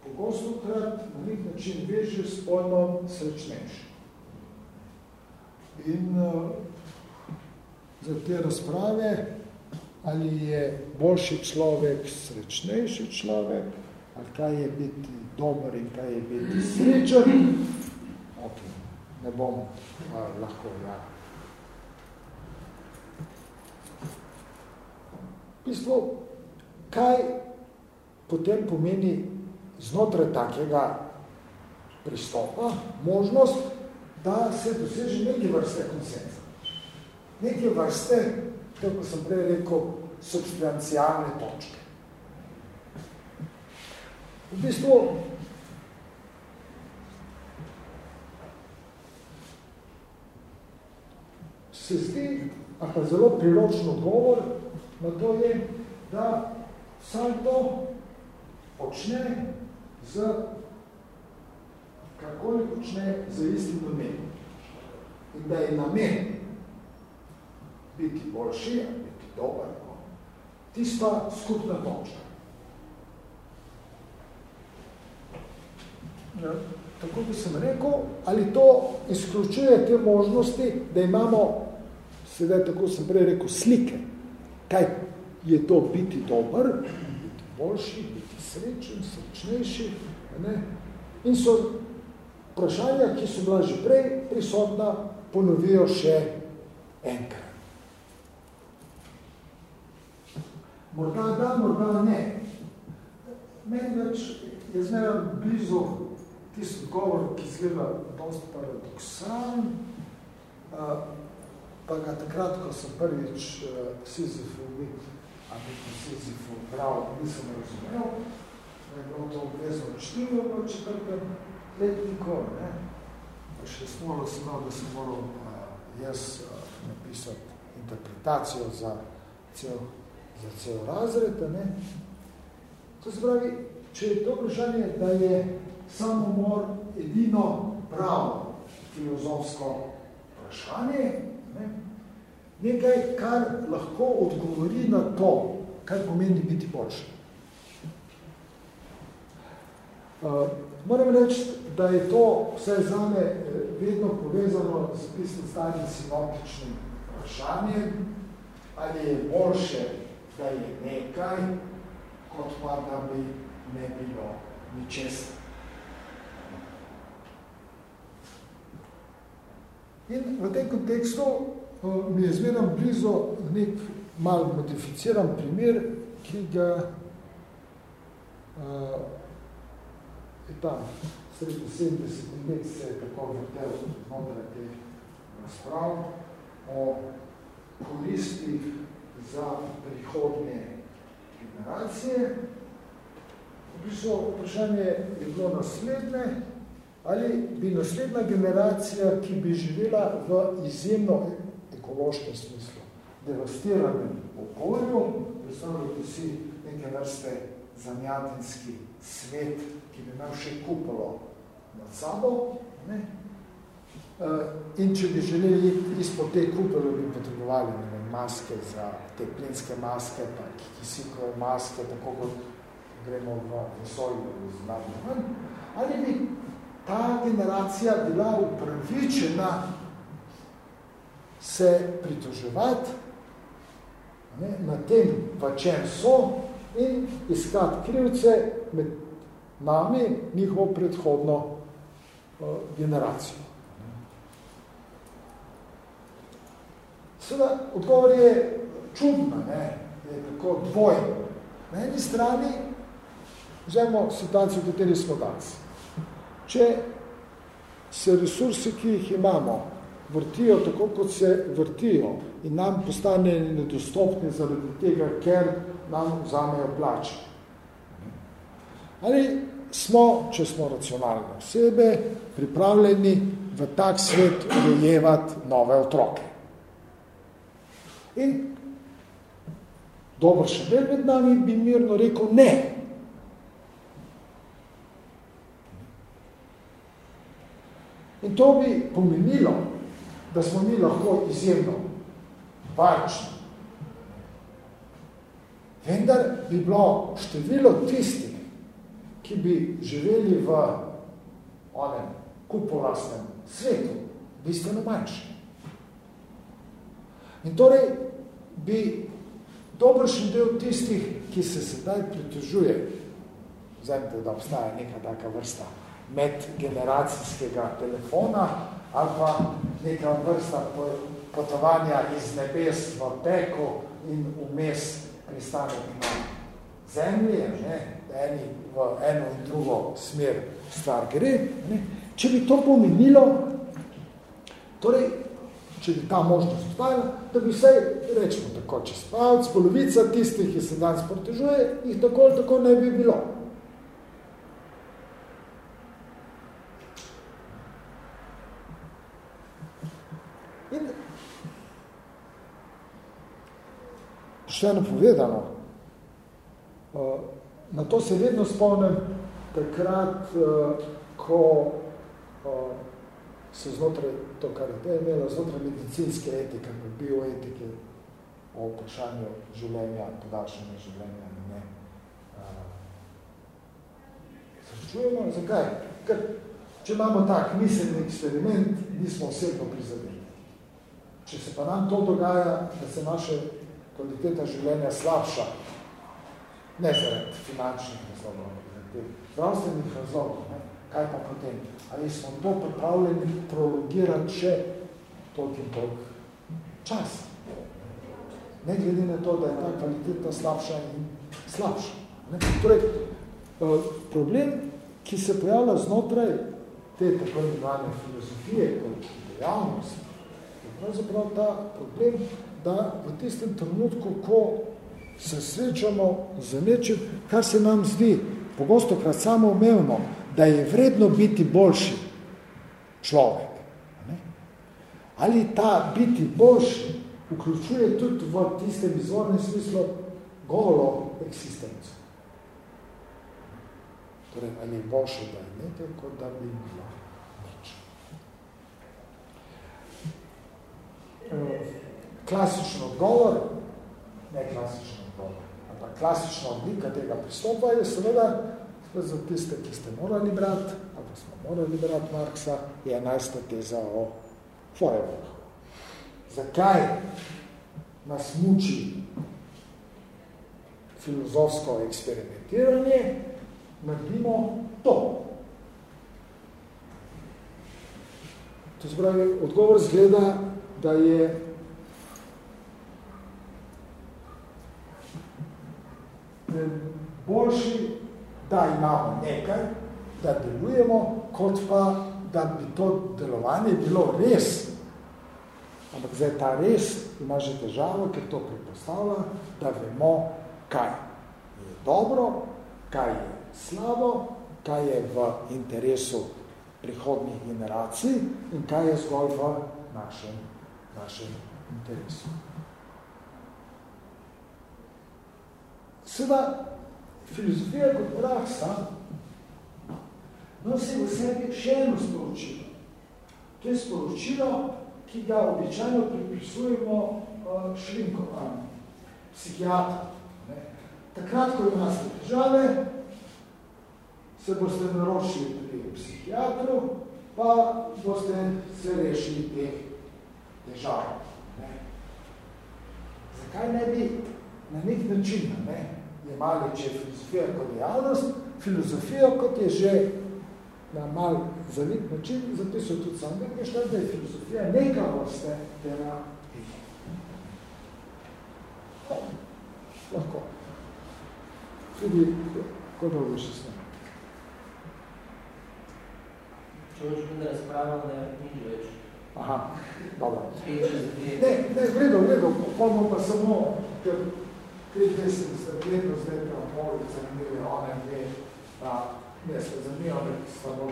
pogosto krat na nek način veže s pojmom srečnejši. In uh, za te razprave, ali je boljši človek srečnejši človek, ali kaj je biti dober in kaj je biti srečen, ok, ne bom uh, lahko ja. V bistvu, kaj potem pomeni znotraj takega pristopa možnost, da se doseže neke vrste konsenza. Neke vrste, kako sem prej rekel, substancialne točke. V bistvu, se zdi, a pa zelo priročno odgovor na to je, da vsaj to počne z karkoli počne za istim namenom. In da je namen biti boljši, biti dober, no, tista skupna točka. Ja, tako bi sem rekel, ali to izključuje te možnosti, da imamo, sedaj tako sem prej rekel, slike. Kaj je to biti dober, biti boljši, biti srečen, srečnejši, ne? in so vprašanja, ki so bila že prej prisotna, ponovijo še enkrat. Morda da, morda ne. Meni več je zmeraj blizu tisti odgovor, ki izgleda dosti paradoksalen, pa ga takrat, ko sem prvič Sisyfu videl, a biti Sisyfu prav, nisem razumel, je bilo to obvezno čtivo v četrtem letnikov, ne, pa še smolo sem imel, da sem moral jaz napisati interpretacijo za cel, za cel razred, ne. To se pravi, če je to vprašanje, da je samomor edino pravo filozofsko vprašanje, ne, nekaj, kar lahko odgovori na to, kaj pomeni biti boljši. Uh, moram reči, da je to vse zame eh, vedno povezano z pisnim starim sinoptičnim vprašanjem, ali je boljše, da je nekaj, kot pa da bi ne bilo ničesar. In v tem kontekstu uh, mi je zmerno blizu nek mal modificiran primer, ki ga uh, je tam sredi 70 let se je tako vrtel znotraj teh razprav o koristih za prihodnje generacije. V bistvu vprašanje je bilo naslednje, ali bi naslednja generacija, ki bi živela v izjemno ekološkem smislu, devastiranem okolju, predstavljate si neke vrste zamjatinski svet, ki bi imel še kupolo nad sabo, ne? Eh, in če bi želeli iti izpod te kupole, bi potrebovali ne maske za te plinske maske, pa kisikove maske, tako kot gremo v vesolju z ven. Ali bi ta generacija bila upravičena se pritoževati ne, na tem, v čem so, in iskati krivce med nami, njihovo predhodno uh, generacijo. Seveda, odgovor je čudno, ne? je tako dvojno. Na eni strani vzemo situacijo, v kateri smo danes. Če se resursi, ki jih imamo, vrtijo tako, kot se vrtijo in nam postane nedostopni zaradi tega, ker nam vzamejo plače. Ali smo, če smo racionalne osebe, pripravljeni v tak svet dojevati nove otroke. In dobro še med nami bi mirno rekel ne. In to bi pomenilo, da smo mi lahko izjemno varčni. Vendar bi bilo število tistih, ki bi živeli v onem kupolastnem svetu, bistveno manjši. In torej bi dobršen del tistih, ki se sedaj pritožuje, vzajemte, da obstaja neka taka vrsta medgeneracijskega telefona ali pa neka vrsta potovanja iz nebes v peko in vmes pristanek na zemlji, ne, eni v eno in drugo smer stvar gre. Ne. Če bi to pomenilo, torej če bi ta možnost obstajala, da bi vsej, rečemo tako, če spavc, polovica tistih, ki se danes protežuje, jih tako ali tako ne bi bilo. In pošteno povedano, eh, na to se vedno spomnim takrat, eh, ko eh, se znotraj, to kar je imela, znotraj medicinske etike, bioetike, o vprašanju življenja, podaljšanja življenja, ne. Srečujemo, zakaj? Ker, če imamo tak miselni eksperiment, nismo osebno prizadeli. Če se pa nam to dogaja, da se naše kvaliteta življenja slabša, ne zaradi finančnih razlogov, zaradi zdravstvenih razlogov, kaj pa potem? Ali smo to pripravljeni prolongirati še toliko in toliko čas? Ne glede na to, da je ta kvaliteta slabša in slabša. Ne? Torej, eh, problem, ki se pojavlja znotraj te tako imenovane filozofije kot dejavnosti, je pravzaprav ta problem, da v tistem trenutku, ko se srečamo za nečim, kar se nam zdi pogosto krat samo umevno, da je vredno biti boljši človek. Ali ta biti boljši vključuje tudi v tistem izvornem smislu golo eksistenco. Torej, ali je boljše, da je nekaj, kot da bi bilo nič. Klasičen odgovor, ne klasičen odgovor, ampak klasična oblika tega pristopa je seveda za tiste, ki ste morali brati, ali pa smo morali brati Marksa, je enajsta teza o Feuerbachu. Zakaj nas muči filozofsko eksperimentiranje? naredimo to. To se pravi, odgovor zgleda, da je boljši, da imamo nekaj, da delujemo, kot pa, da bi to delovanje bilo res. Ampak zdaj ta res ima že težavo, ker to predpostavlja, da vemo, kaj je dobro, kaj je slabo, kaj je v interesu prihodnih generacij in kaj je zgolj v našem, našem interesu. Seveda, filozofija kot praksa nosi v sebi še eno sporočilo. To je sporočilo, ki ga običajno pripisujemo uh, šlinkovanju, psihiatru. Takrat, ko imate težave, se boste naročili pri psihiatru, pa boste se rešili teh težav. Ne? Zakaj ne bi na nek način, ne? Jemali, če je filozofija kot dejavnost, filozofijo, kot je že na mal zanik način, zapisal tudi sam Wittgenstein, da je filozofija neka vrste terapije. Lahko. Tudi, ko dolgo še s nami. Če boš bude razpravljal, da ni več. Aha, dobro. Ne, ne, vredo, vredo, pa samo, ker Te dve se vedno zdaj pravpoli zanimljive, one dve, pa ne se zanimijo, ampak samo.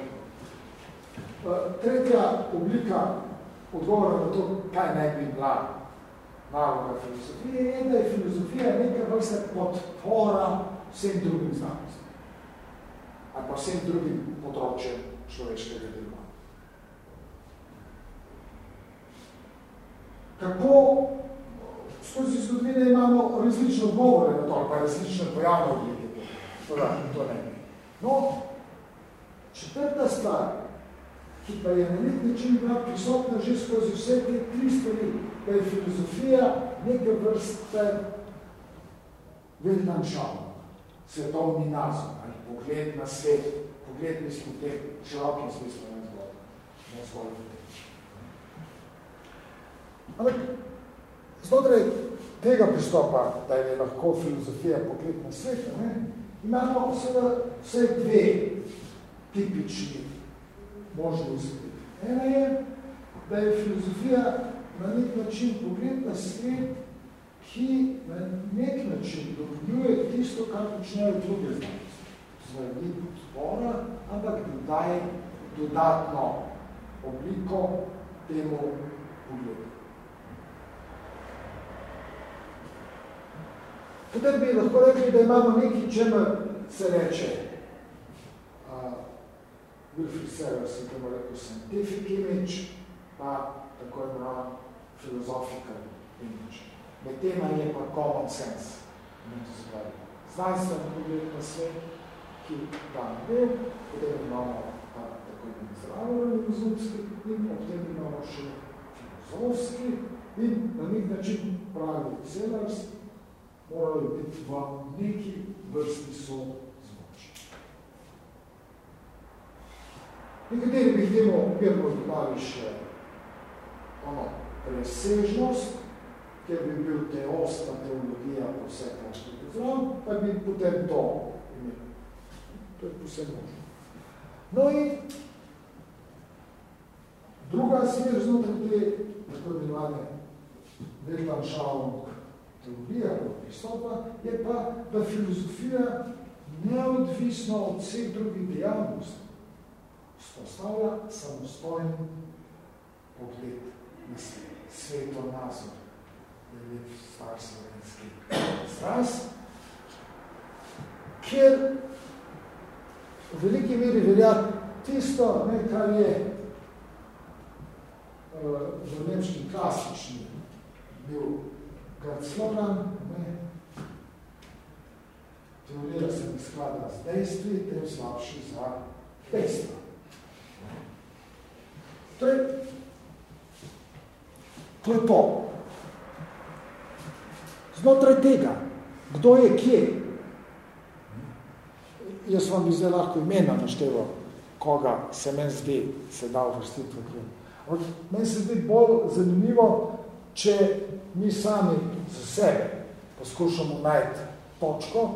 Tretja oblika odgovora na to, kaj naj bi bila naloga filozofije, je, da je filozofija nekaj vrste podpora vsem drugim znanostim. Ali pa vsem drugim področjem človeškega dela. Kako skozi zgodovine imamo različne odgovore na to, pa različne pojavne oblike. To, to ne. No, četrta stvar, ki pa je na nek način bila prisotna že skozi vse te tri stvari, da je filozofija neke vrste Weltanschauung, svetovni nazor, ali pogled na svet, pogled mislim v tem širokim smislu ne zgolj. Ne zgolj Ampak Znotraj tega pristopa, da je lahko filozofija pogled na svet, imamo seveda vse dve tipični možnosti. Ena je, da je filozofija na nek način pogled na svet, ki na nek način dopolnjuje tisto, kar počnejo druge znanosti. Zvali spora, ampak dodaje dodatno obliko temu pogledu. Potem bi lahko rekli, da imamo nekaj, čemer se reče uh, Wilfrid Serres, ki temu rekel scientific image, pa tako je prav philosophical image. Med tema je pa common sense. Znanstveno pogled na svet, ki tam bil, potem imamo pa tako imen zdravljeno razumski in potem imamo še filozofski in na nek način pravi Sellers, morajo biti v neki vrsti so zvoči. Nekateri bi temu mirno dodali še ono, presežnost, ker bi bil teostna teologija po vse konstrukti zlam, pa bi potem to imel. To je posebno možno. No in druga smer znotraj te tako imenovane Weltanschauung teorija pristopa, je pa, da filozofija neodvisno od vseh drugih dejavnosti spostavlja samostojen pogled na svet, sveto nazor, da je star slovenski izraz, kjer v veliki meri velja tisto, ne, kar je uh, v nemški klasični bil krat slogan, ne, teorija se ne sklada z dejstvi, tem slabši za dejstva. To je, to je to. Znotraj tega, kdo je kje, jaz vam bi zdaj lahko imena našteval, koga se meni zdi, se da uvrstiti v krem. Meni se zdi bolj zanimivo, če mi sami za sebe poskušamo najti točko,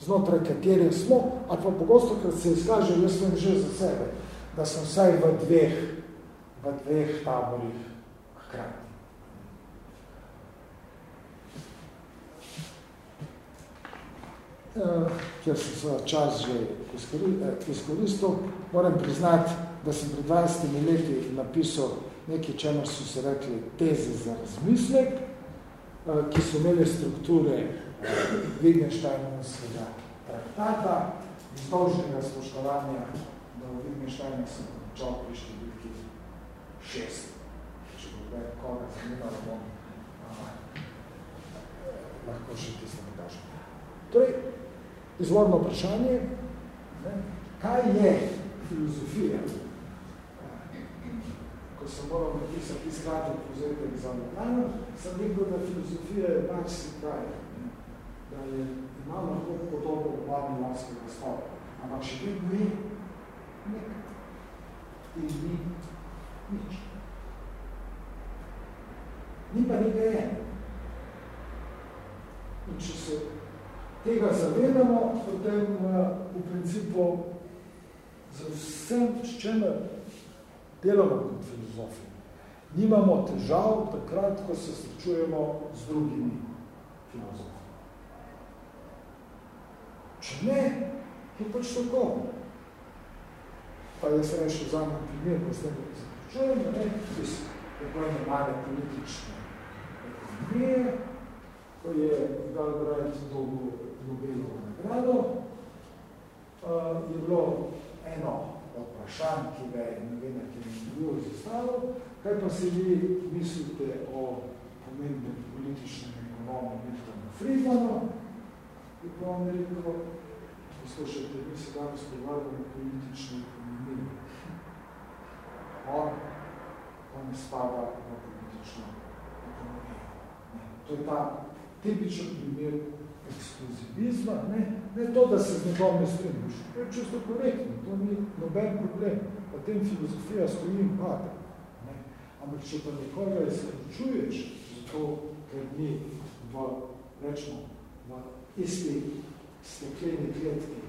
znotraj katere smo, ali pa pogosto, krat se izkaže, jaz sem že za sebe, da sem vsaj v dveh, v dveh taborih hkrati. Uh, ker sem svoj čas že eh, izkoristil, moram priznati, da sem pred 20 leti napisal nekaj, čemer so se rekli teze za razmislek, uh, ki so imeli strukture Wittgensteinovskega traktata, izdolžnega spoštovanja do Wittgensteina sem končal pri številki šest. Če bo kdaj koga zanimalo, bom lahko še tisto pokažem. Torej, izvorno vprašanje, ne, kaj je filozofija? Ko sem moral napisati izkratek povzetek za Loplano, sem rekel, da filozofija je pač si kaj da je ima lahko podobo vladni marskega stopa. Ampak še vedno je nekaj. In ni nič. Ni pa nekaj je. In če se tega zavedamo, potem v principu za vsem, s čemer delamo kot filozofi, nimamo težav takrat, ko se srečujemo z drugimi filozofi. Če ne, je pač tako. Pa jaz rešil za moj primer, ko ste ga zaključujem, ne, iz tako male politične ekonomije, ko je Galbraith dolgo Nobelovo nagrado, uh, je bilo eno vprašanj, ki ga je novena, ki je bilo zastavil, kaj pa se vi mislite o pomembnem političnem ekonomu Miltonu Friedmanu, in pa vam rekel, poslušajte, mi se danes pogovarjamo o politični ekonomiji. On, on spada v politično ekonomijo. To je ta tipičen primer ekskluzivizma, ne, ne to, da se z njegov ne stremiš. To je čisto korektno, to ni noben problem. Pa tem filozofija stoji in pada. Ne. Ampak če pa nekoga izključuješ, zato ker ni v, rečemo, v isti stekleni kletki,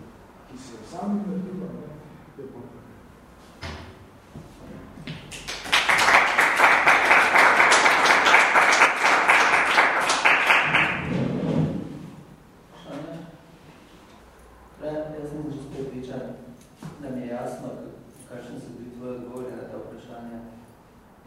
ki se sami naredimo, je pa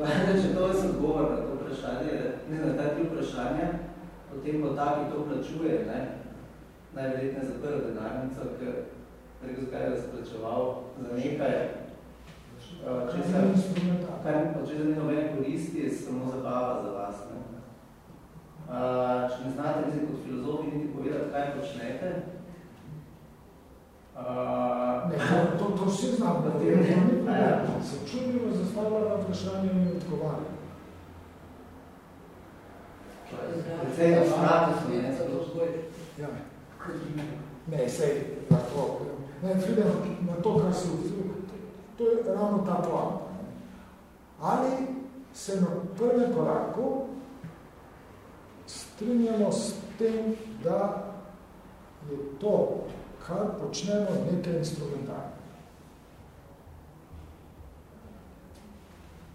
Če to je odgovor na to vprašanje, na ta tri vprašanja, potem bo ta, ki to plačuje, ne, najverjetneje za prvo denarnico, ker preko zakaj je razplačeval za nekaj, če se, kar pa če se ni nobene koristi, je samo zabava za vas. Ne. Eh, če ne znate, mislim, kot filozofi niti povedati, kaj počnete, Uh, ne, to, to vsi znam, da te ne problem. Se čudilo zastavlja na vprašanje in odgovarja. Precej osnato smeje, zato zgoj. Ja. Ne, sej, na to. Ne, pride na to, kar si To je ravno ta plan. Ali se na prvem koraku strinjamo s tem, da je to instrumentalno.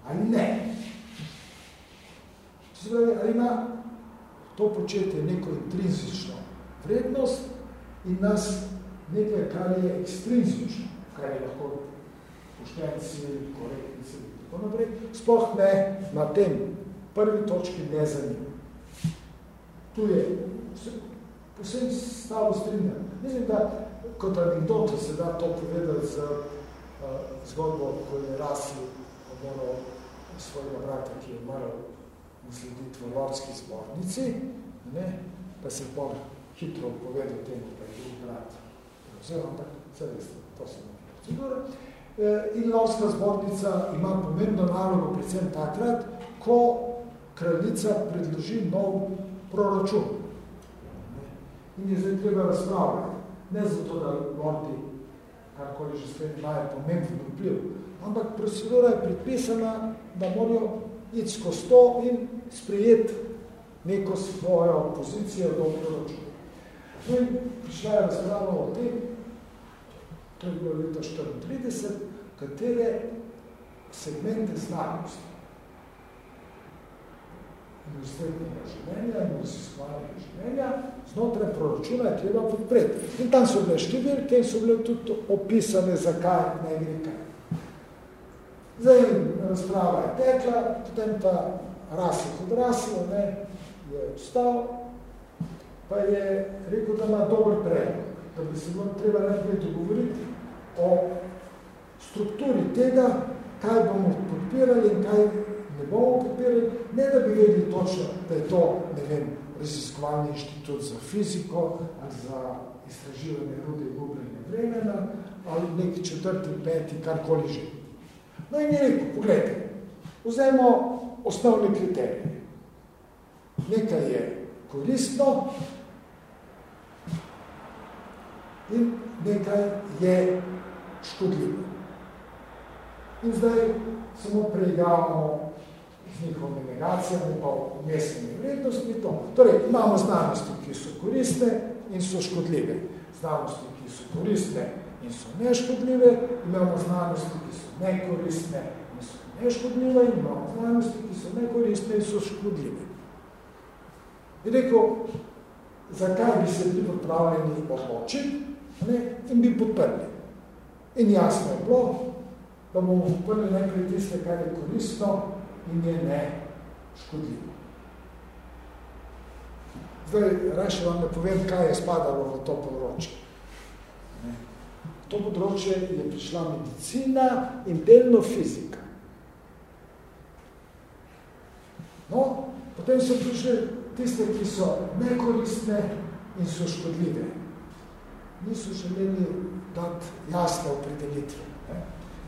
Ali ne? Zdaj, ali ima to početje neko intrinzično vrednost in nas nekaj, kar je ekstrinzično, kar je lahko poštenci, korektnici in tako naprej, sploh ne na tem prvi točki ne zanima. Tu je posebno stavo strinjeno. Mislim, da kot anekdoto se da to povedati z uh, zgodbo, ko je Rasi moral svojega brata, ki je moral naslediti v Lordski zbornici, ne, pa se je hitro povedal temu, da je drug brat. Vzel, ampak vse veste, to se nekaj procedura. E, in Lordska zbornica ima pomembno nalogo, predvsem takrat, ko kraljica predloži nov proračun. In je zdaj treba razpravljati. Ne zato, da Lordi, karkoli že spet imajo pomembno vpliv, ampak procedura je predpisana, da morajo iti skozi to in sprijeti neko svojo pozicijo do proračuna. No in prišla je razprava o tem, to je bilo leta 34, katere segmente znanosti univerzitetnega življenja in raziskovalnega življenja znotraj proračuna je treba podpreti. In tam so bile številke in so bile tudi opisane, zakaj ne gre kaj. Zdaj, razprava je tekla, potem pa rasih odraslo, ne, je vstal, pa je rekel, da ima dober predlog, da bi se bilo treba najprej dogovoriti o strukturi tega, kaj bomo podpirali in kaj ne bomo podpirali, ne da bi vedeli točno, da je to, ne vem, raziskovalni inštitut za fiziko ali za izraživanje rude in gubljenje vremena ali neki četrti, peti, karkoli že. No in je rekel, pogledajte, vzajmo osnovne kriterije. Nekaj je koristno in nekaj je škodljivo. In zdaj samo preigravamo z njihovimi negacijami pa umestnimi vrednostmi. To. Torej, imamo znanosti, ki so koristne in so škodljive. Znanosti, ki so koristne in so neškodljive, imamo znanosti, ki so nekoristne in so neškodljive, in imamo znanosti, ki so nekoristne in so škodljive. In rekel, zakaj bi se bili pripravljeni odločiti in bi podprli. In jasno je bilo, da bomo podprli najprej tiste, kar je koristno, in je ne škodljivo. Zdaj, raje vam ne povem, kaj je spadalo v to področje. Ne. V to področje je prišla medicina in delno fizika. No, potem so prišli tiste, ki so nekoristne in so škodljive. Niso želeli dati jasne opredelitve. Ne.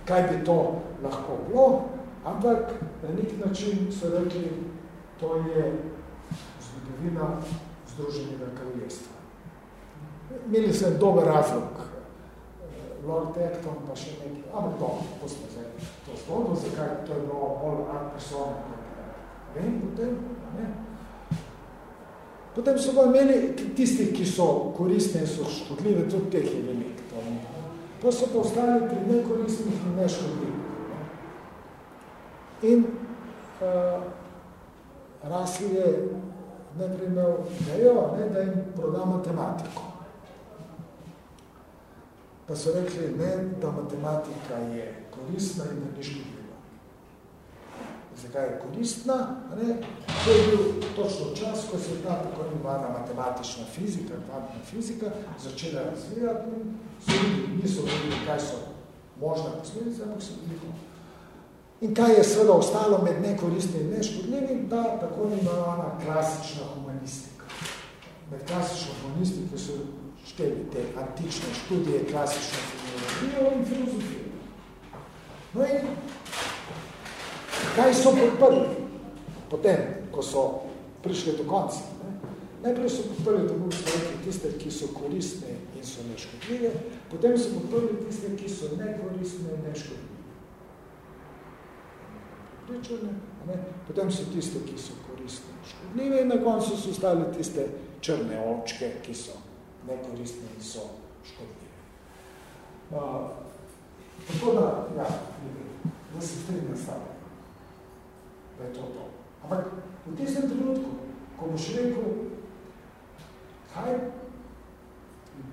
Kaj bi to lahko bilo? Ampak na nek način so rekli, to je zgodovina Združenega kraljestva. Imeli sem dober razlog, Lord Acton pa še nekaj, ampak to, pustimo zdaj to zgodbo, zakaj to je bilo bolj ad persona. Vem potem, ne? Potem so pa imeli tisti, ki so koristne in so škodljive, tudi teh je veliko. Pa so pa ostali pri nekoristnih in neškodljivih. In uh, Rasil je najprej imel idejo, ne, da jim proda matematiko. Pa so rekli, ne, da matematika je koristna in da ni škodljiva. Zakaj je koristna? Ne? To je bil točno čas, ko se je ta tako imenovana matematična fizika, kvantna fizika, začela razvijati in so niso vedeli, kaj so možne posledice, ampak so bili In kaj je seveda ostalo med nekoristnim in neškodljivim, da tako imenovana klasična humanistika. Med klasično humanistiko so šteli te antične študije, klasično filologijo in filozofijo. No in kaj so podprli? Potem, ko so prišli do konca. Ne? Najprej so podprli rekli, tiste, ki so koristne in so neškodljive, potem so podprli tiste, ki so nekoristne in neškodljive pričane, ne? potem so tiste, ki so koristne škodljive in na koncu so ostali tiste črne očke, ki so nekoristne in so škodljive. Uh, tako da, ja, da se strinja stavlja, da je to to. Ampak v tistem trenutku, ko boš rekel, kaj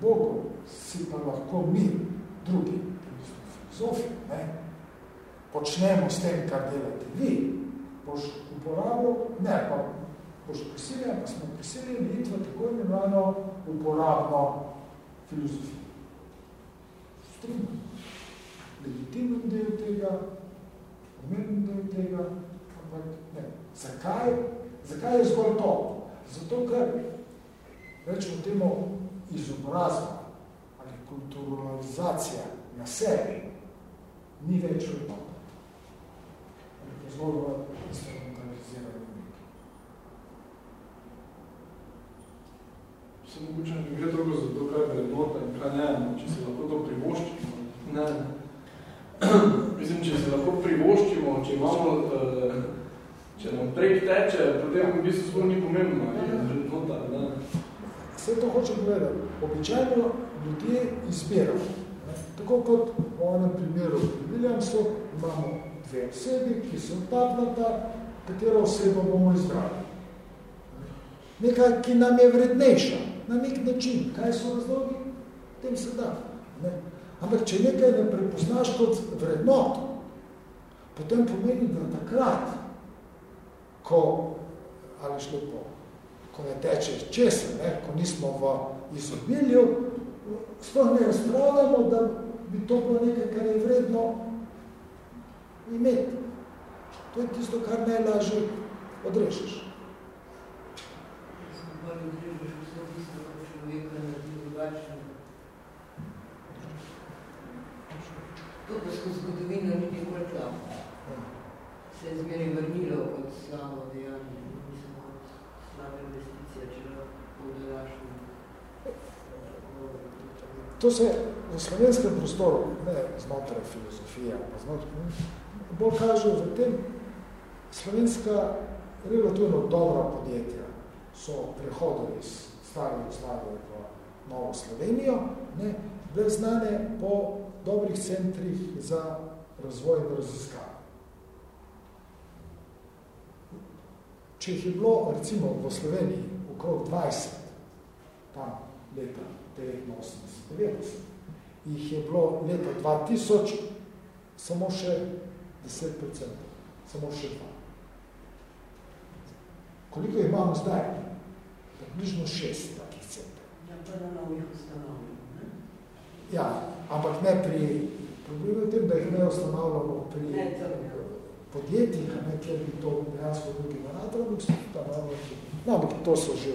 Bogu si pa lahko mi, drugi, filozofi, ne, počnemo s tem, kar delate vi, boš uporabil, ne, pa boš prisiljen, pa smo prisiljeni iti v tako imenovano uporabno filozofijo. strinjam. Legitimen del tega, pomemben del tega, ampak ne. Zakaj? Zakaj je zgolj to? Zato, ker rečemo temu izobrazba ali kulturalizacija na sebi ni več vrednota. Zgolj v instrumentalizirajo umik. Se mogoče ne gre drugo za to, kaj vrednota in kaj ne, če se lahko to privoščimo. Ne. [clears throat] Mislim, če se lahko privoščimo, če imamo, uh, če nam prek teče, potem v bistvu sploh ni pomembno, je vrednota. Ne? Vse to hočem povedati. Običajno ljudje izbirajo. Tako kot v onem primeru pri Williamsu imamo dve osebi, ki so odpadnata, katero osebo bomo izbrali. Nekaj, ki nam je vrednejša, na nek način. Kaj so razlogi? Tem se da. Ne? Ampak, če nekaj ne prepoznaš kot vrednoto, potem pomeni, da takrat, ko, ali šlo po, ko ne teče česa, ne? ko nismo v izobilju, sploh ne razpravljamo, da bi to bilo nekaj, kar je vredno imeti. To je tisto, kar najlažje odrešiš. To pa skozi zgodovino ni nikoli tla. Se je zmeri vrnilo kot slavo dejanje, mislim kot slava investicija, če lahko podelaš To se v slovenskem prostoru, ne znotraj filozofije, pa znotraj, bolj kaže v tem, slovenska relativno dobra podjetja so prehodili iz stare Jugoslavije v Novo Slovenijo, ne, bile znane po dobrih centrih za razvoj in raziskave. Če jih je bilo, recimo, v Sloveniji okrog 20, tam leta 89, jih je bilo leta 2000 samo še 10%, samo še dva. Koliko jih imamo zdaj? Približno šest takih centrov. Ja, pa na novih ustanovljamo, ne? Ja, ampak ne pri, problem je tem, da jih ne ustanovljamo pri Ne, podjetjih, ne, kjer bi to dejansko drugi generator, ampak so ustanovljamo. No, ampak to so že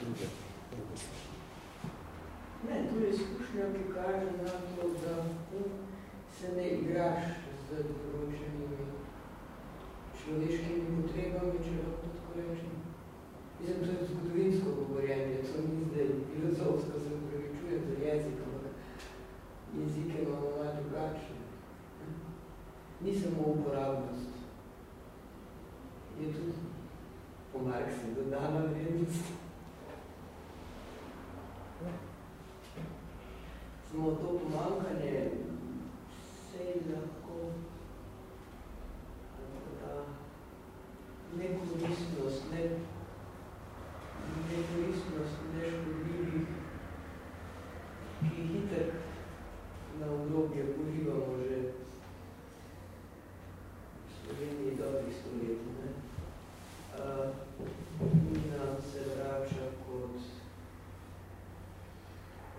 druge. druge stvari. Ne, to je izkušnja, ki kaže nam to, da se ne igraš določenimi človeškimi potrebami, če lahko tako rečem. Mislim, to je zgodovinsko govorjenje, to ni zdaj filozofsko, se upravičujem za jezik, ampak jezike imamo malo drugačne. Ni samo uporabnost. Je tudi po Marksu dodana vrednost. Samo to pomankanje sej lahko ali pa ta nekoristnost, ne, nekoristnost neškodljivih, ki itak na obdobje uživamo že v Sloveniji dobrih stoletij, ne. Uh, nam se vrača kot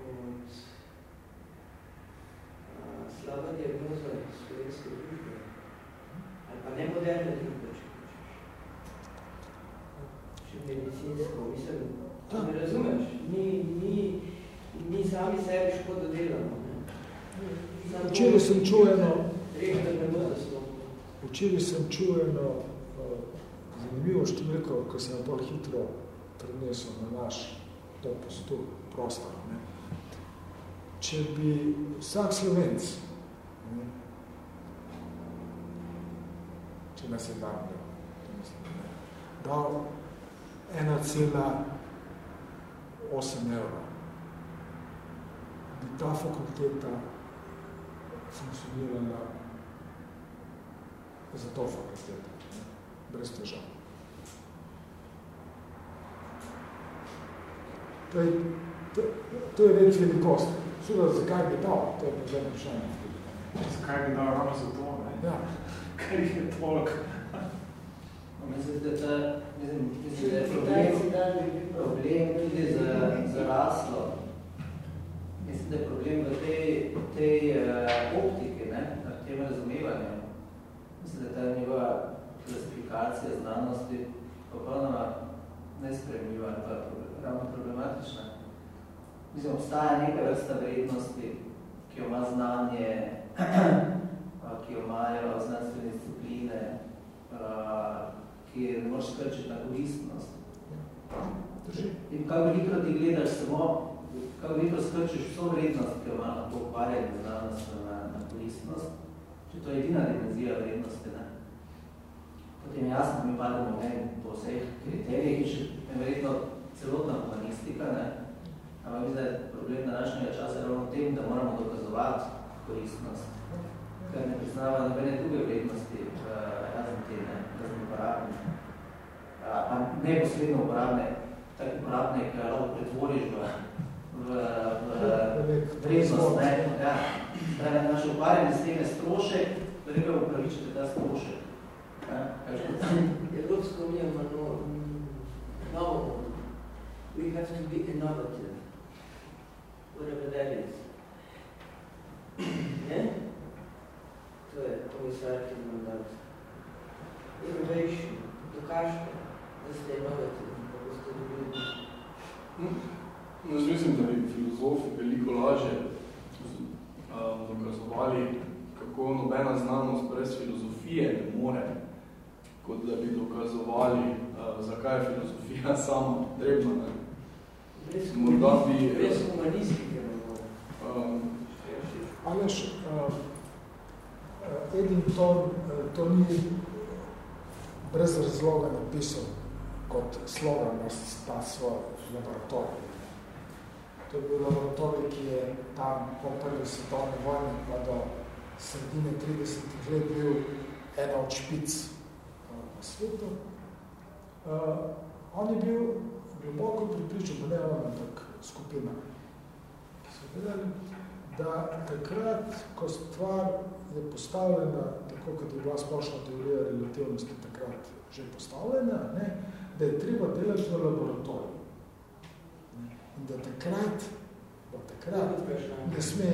kot a, slaba diagnoza slovenske družbe. Ali pa ne moderne družbe, če hočeš. Če medicinsko, mislim, a me razumeš? Mi, mi, mi sami sebi škodo delamo. Ne? Samo Včeraj sem čul eno, Rekel, da ne bo, da smo. včeraj sem čul eno uh, zanimivo številko, ko sem bolj hitro prenesel na naš to postul prostor. Ne. Če bi vsak slovenc, ne, če nas je to mislim, ne, dal 1,8 evra, bi ta fakulteta funkcionirala za to fakulteto, ne, brez težav. To je, to, to je več velikost. Seveda, zakaj bi dal, to je pa zdaj vprašanje. Zakaj bi dal ravno za to, ne? Ja. [laughs] Ker jih je toliko. Mislim, da, ta, mislim, mislim, da je problem, problem tudi za, za raslo mislim, da je problem v tej, tej uh, optiki, ne, na tem razumevanju. Mislim, da je ta njegova klasifikacija znanosti popolnoma nespremljiva ali pa ravno problematična. Mislim, obstaja neka vrsta vrednosti, ki jo ima znanje, [clears throat] ki jo imajo znanstvene discipline, eh, ki je ne moreš krčiti na koristnost. Ja. In kako hitro ti gledaš samo kako veliko skrčiš vso vrednost, ki jo ima na to ukvarjanje znanost na, na koristnost, če to je edina dimenzija vrednosti, ne? potem jasno mi pademo ne, po vseh kriterijih, ki še verjetno celotna humanistika, ne? ampak mislim, da je problem današnjega časa ravno tem, da moramo dokazovati koristnost, ker ne priznava nobene druge vrednosti, razen te, ne, razen uporabne, a neposredno uporabne, tako uporabne, ki lahko pretvoriš v, v, v vrednost, ne, ja, da je naše ukvarjanje s tem strošek, treba upravičiti ta strošek. Evropska unija ima novo, we have to be innovative, whatever that is. Ne? To je komisarki mandat. Innovation, dokažite, da ste innovativni, da ste dobili. No, jaz mislim, da bi filozofi veliko lažje dokazovali, kako nobena znanost brez filozofije ne more, kot da bi dokazovali, zakaj je filozofija sama potrebna. Ne? Morda bi... Brez humanistike ne more. Um, Aleš, uh, Eddington uh, to ni brez razloga napisal kot slogan na ta svoj laboratorij. To je bil laboratorij, ki je tam po prvi svetovni vojni pa do sredine 30 let bil ena od špic uh, na svetu. Uh, on je bil globoko pripričan, da ne on, ampak skupina, ki so vedeli, da takrat, ko stvar je postavljena, tako kot je bila splošna teorija relativnosti takrat že postavljena, ne, da je treba delati v laboratoriju. In da takrat, takrat ne sme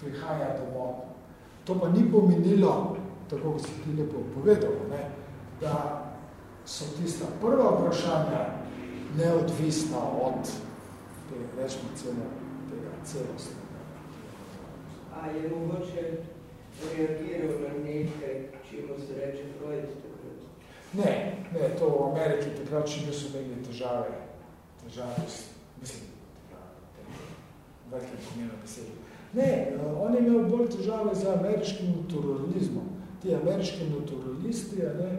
prihajati domov. To pa ni pomenilo, tako kot si ti lepo povedal, ne, da so tista prva vprašanja neodvisna od te, rečemo, celo, tega celosti. A je mogoče reagiral na nekaj, čemu se reče Freud takrat? Ne, ne, to v Ameriki takrat še niso imeli težave, težave, mislim, velike pomena besede. Ne, on je imel bolj težave za ameriškim naturalizmom. Ti ameriški naturalisti, ne,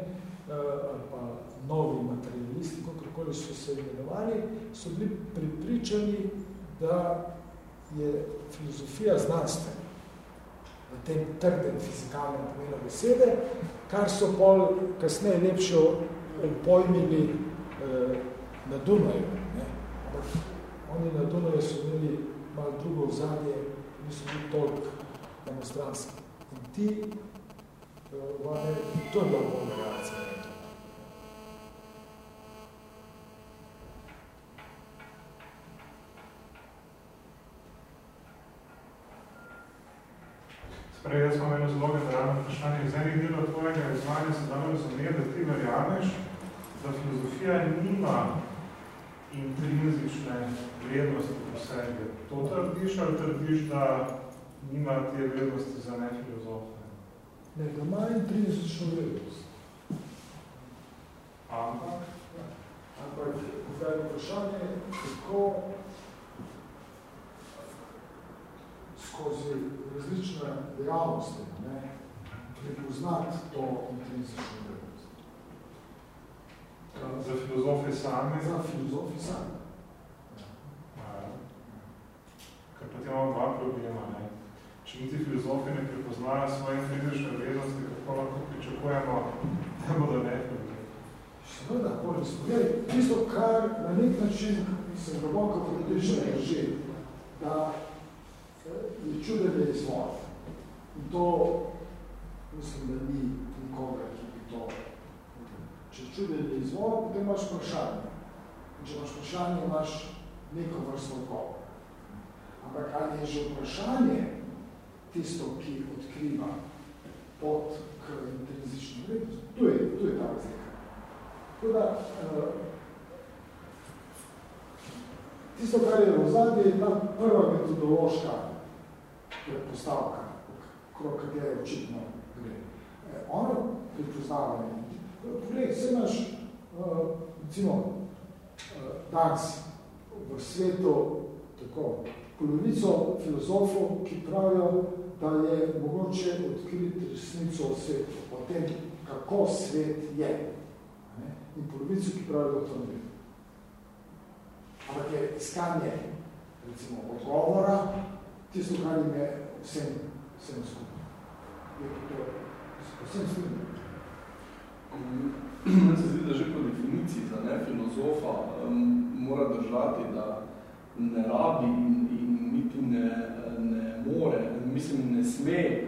ali pa novi materialisti, kakorkoli so se imenovali, so bili pripričani, da je filozofija znanstvena v tem trdem fizikalnem pomenu besede, kar so pol kasneje lepše pojmili eh, na Dunaju. Ne? Oni na Dunaju so imeli malo drugo vzadje, niso bili toliko demonstranski. In ti, eh, to je bila bolj reakcija. Prej, jaz imam eno zelo generalno vprašanje. Iz enih delov tvojega izvanja se dalo razumeti, da ti verjameš, da filozofija nima intrinzične vrednosti po sebi. To trdiš ali trdiš, da nima te vrednosti za ne filozofe? Ne, da ima intrinzično vrednost. Ampak? Ampak, zdaj je vprašanje, kako skozi različne dejavnosti ne, prepoznati to intrinsično vrednost. Za filozofi sami? Za filozofi sami. Ja. Pa imamo dva problema. Ne. Če niti filozofi ne prepoznajo svoje intrinsične vrednosti, kako lahko pričakujemo, da bodo ne Seveda, polis, pogledaj, tisto, kar na nek način se globoko politično drži, da je čudenje izvor. In to mislim, da ni nikoga, ki bi to. Če čudenje izvor, potem imaš vprašanje. In če imaš vprašanje, imaš neko vrsto odgovor. Ampak ali je že vprašanje tisto, ki odkriva pot k intrinzična vrednost. Tu je, tu je ta razlika. Tako da, uh, tisto, kar je v zadnji, je ta prva metodološka predpostavka, krok katere očitno gre. E, ono prepoznavanje. Poglej, vse imaš, uh, recimo, uh, danes v svetu tako, polovico filozofov, ki pravijo, da je mogoče odkriti resnico o svetu, o tem, kako svet je. In polovico, ki pravijo, da to ne Ampak je iskanje, recimo, odgovora, tisto, kar jim je vsem, vsem skupaj. Je to vsem skupaj. Meni se zdi, da že po definiciji za ne filozofa um, mora držati, da ne rabi in, in niti ne, ne more, mislim, ne sme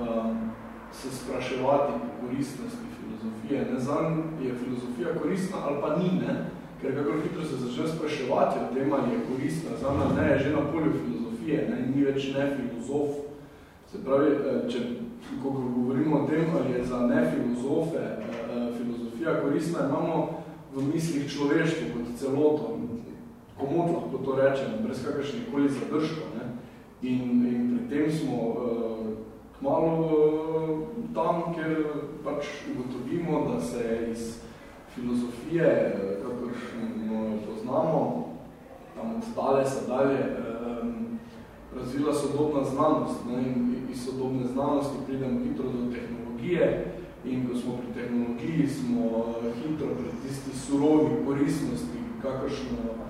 um, se spraševati po koristnosti filozofije. Ne znam, je filozofija koristna ali pa ni, ne? ker kako hitro se začne spraševati o tem, ali je koristna. Znam, ne, je že na polju filozofije, ne? ni več ne filozof. Se pravi, eh, če ko govorimo o tem, ali je za ne filozofe eh, filozofija koristna, imamo v mislih človeštvo kot celoto, komod lahko to rečemo, brez kakršnih koli zadržkov. Ne? In, in pri tem smo uh, kmalo uh, tam, kjer pač ugotovimo, da se iz filozofije, kakor poznamo, tam od Talesa dalje, um, razvila sodobna znanost. Ne? In iz sodobne znanosti pridemo hitro do tehnologije in ko smo pri tehnologiji, smo hitro pri tisti surovi koristnosti, kakršno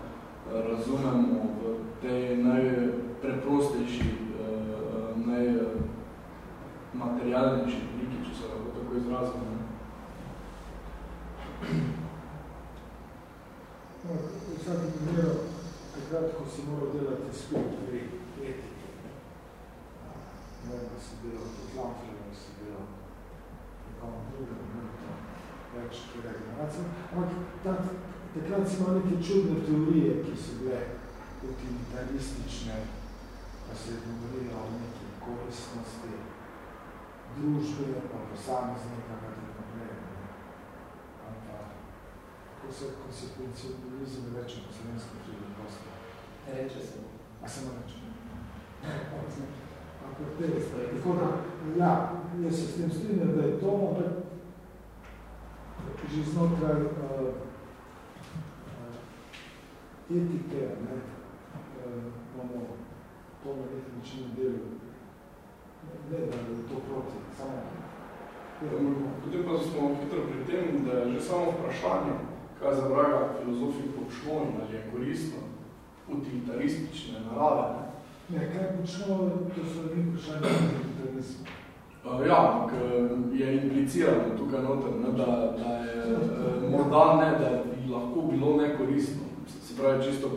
razumemo v tej najpreprostejši, eh, najmaterialnejši obliki, če se lahko tako izrazimo. No, v vsakem primeru, takrat, ko si moral delati skupaj pri etiki, ne vem, da si delal pod Lamfljem, da si delal nekom drugem, ne to več regeneracije, ampak takrat imel neke čudne teorije, ki so bile utilitaristične, pa se je govorilo o neki koristnosti družbe, pa posameznika, pa tako naprej. Ampak, ko se konsekvencionalizem reče po slovensko tudi dosta. Reče se. A se mu reče? Ampak te, tako da, ja, jaz se s tem strinjam, da je to, ampak že znotraj uh, etike, ne, bomo to na nek način delu. Ne, da je to proti, samo. Potem pa smo hitro pri tem, da je že samo vprašanje, kaj za vraga filozofi počno in ali je koristno, utilitaristične narave. Ne, kaj počno, to so nekaj vprašanje utilitarizma. Ja, ampak je implicirano tukaj noter, ne, da, da je morda ne, da bi lahko bilo nekoristno. Pravi, čisto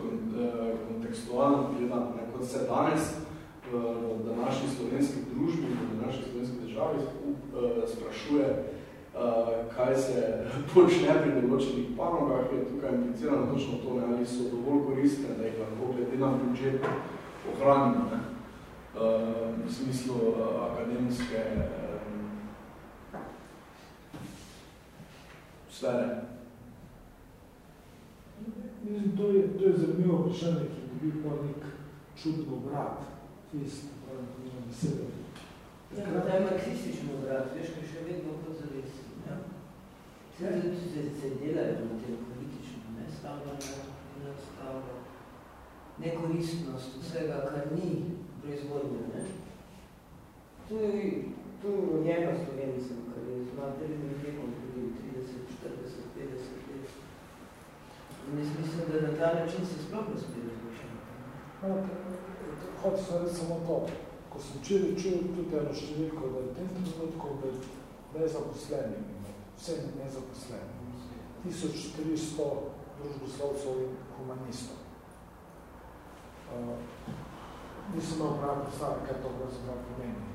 kontekstualno gledano, ne, kot se danes v današnji slovenski družbi, v današnji slovenski državi sprašuje, kaj se [laughs] počne pri določenih panogah, je tukaj implicirano točno to, ne, ali so dovolj koristne, da jih lahko glede na budžet ohranimo. Ne v smislu akademske sfere. Mislim, to je, to je zanimivo vprašanje, ki dobi pa nek čudno obrat, tist, pravim, ko imam besede. Ja, to je marksističen obrat, veš, kaj še vedno kot zavesi. Ja? Se, se, se delajo na tem politično, ne stavljanje, ne stavljanje, nekoristnost vsega, kar ni proizvodnje. Ne? Tu je tu njena slovenica, kar je z materijem tekom tudi 30, 40, 50 let. In jaz mislim, da na ta način se sploh ne smije razmišljati. Hoče se reči samo to. Ko sem včeraj čul tudi eno številko, da je v tem trenutku med nezaposlenimi, vsem nezaposlenimi, 1300 družboslovcev in humanistov. Uh, nisem imel prav predstavljati, kaj to pravzaprav pomeni.